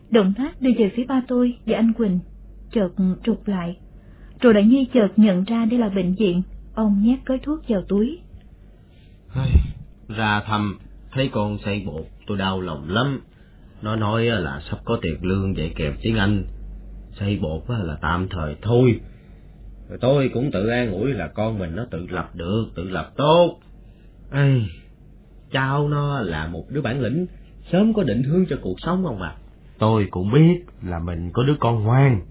động tác đưa về phía ba tôi và anh Quỳnh, chợt trục lại. Rồi đã như chợt nhận ra đây là bệnh viện, ông nhét gói thuốc vào túi. Ra thăm, thấy con say bột, tôi đau lòng lắm. Nó nói là sắp có tiền lương dạy kèm tiếng Anh. xây bột là tạm thời thôi. Rồi tôi cũng tự an ủi là con mình nó tự lập được, tự lập tốt. Ây, cháu nó là một đứa bản lĩnh, sớm có định hướng cho cuộc sống không à. Tôi cũng biết là mình có đứa con ngoan.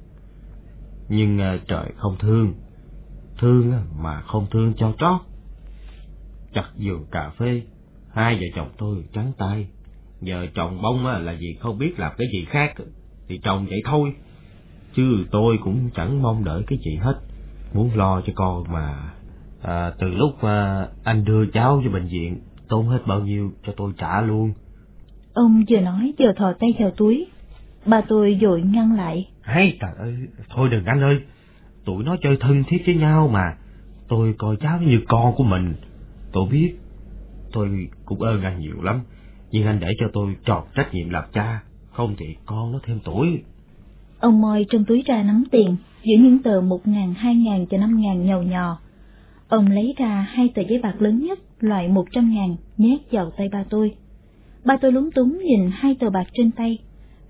Nhưng ờ, trời không thương, thương mà không thương cho chót. Chặt giường cà phê, hai vợ chồng tôi trắng tay. Giờ trồng bông là vì không biết làm cái gì khác, thì trồng vậy thôi. Chứ tôi cũng chẳng mong đợi cái gì hết, muốn lo cho con mà. À, từ lúc à, anh đưa cháu cho bệnh viện, tốn hết bao nhiêu cho tôi trả luôn. Ông vừa nói vừa thò tay vào túi. Bà tôi vội ngăn lại. Hay trời ơi, thôi đừng anh ơi, tụi nó chơi thân thiết với nhau mà. Tôi coi cháu như con của mình. Tôi biết, tôi cũng ơn anh nhiều lắm, nhưng anh để cho tôi tròn trách nhiệm làm cha, không thì con nó thêm tuổi. Ông moi trong túi ra nắm tiền, giữa những tờ một ngàn, hai ngàn và năm ngàn nhầu nhò. Ông lấy ra hai tờ giấy bạc lớn nhất, loại một trăm ngàn, nhét vào tay ba tôi. Ba tôi lúng túng nhìn hai tờ bạc trên tay,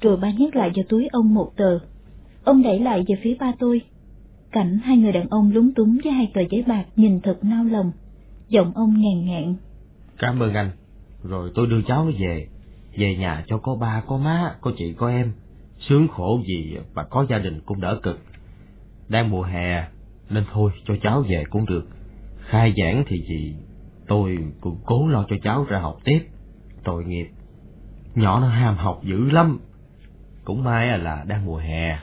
rồi ba nhét lại vào túi ông một tờ. Ông đẩy lại về phía ba tôi. Cảnh hai người đàn ông lúng túng với hai tờ giấy bạc nhìn thật nao lòng. Giọng ông ngàn ngạn. Cảm ơn anh. Rồi tôi đưa cháu nó về. Về nhà cho có ba, có má, có chị, có em. Sướng khổ gì và có gia đình cũng đỡ cực. Đang mùa hè, nên thôi cho cháu về cũng được. Khai giảng thì gì, tôi cũng cố lo cho cháu ra học tiếp. Tội nghiệp, nhỏ nó ham học dữ lắm. Cũng may là đang mùa hè.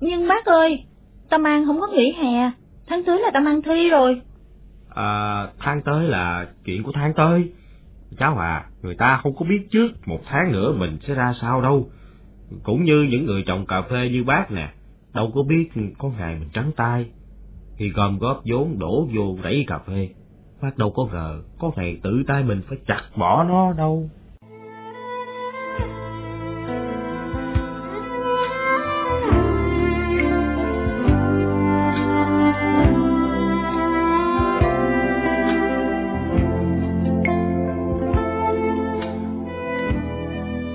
Nhưng bác ơi, Tâm An không có nghỉ hè, tháng tới là Tâm An thi rồi. À, tháng tới là chuyện của tháng tới. Cháu à, người ta không có biết trước một tháng nữa mình sẽ ra sao đâu. Cũng như những người trồng cà phê như bác nè, đâu có biết có ngày mình trắng tay. Khi gom góp vốn đổ vô rẫy cà phê, bác đâu có ngờ có ngày tự tay mình phải chặt bỏ nó đâu.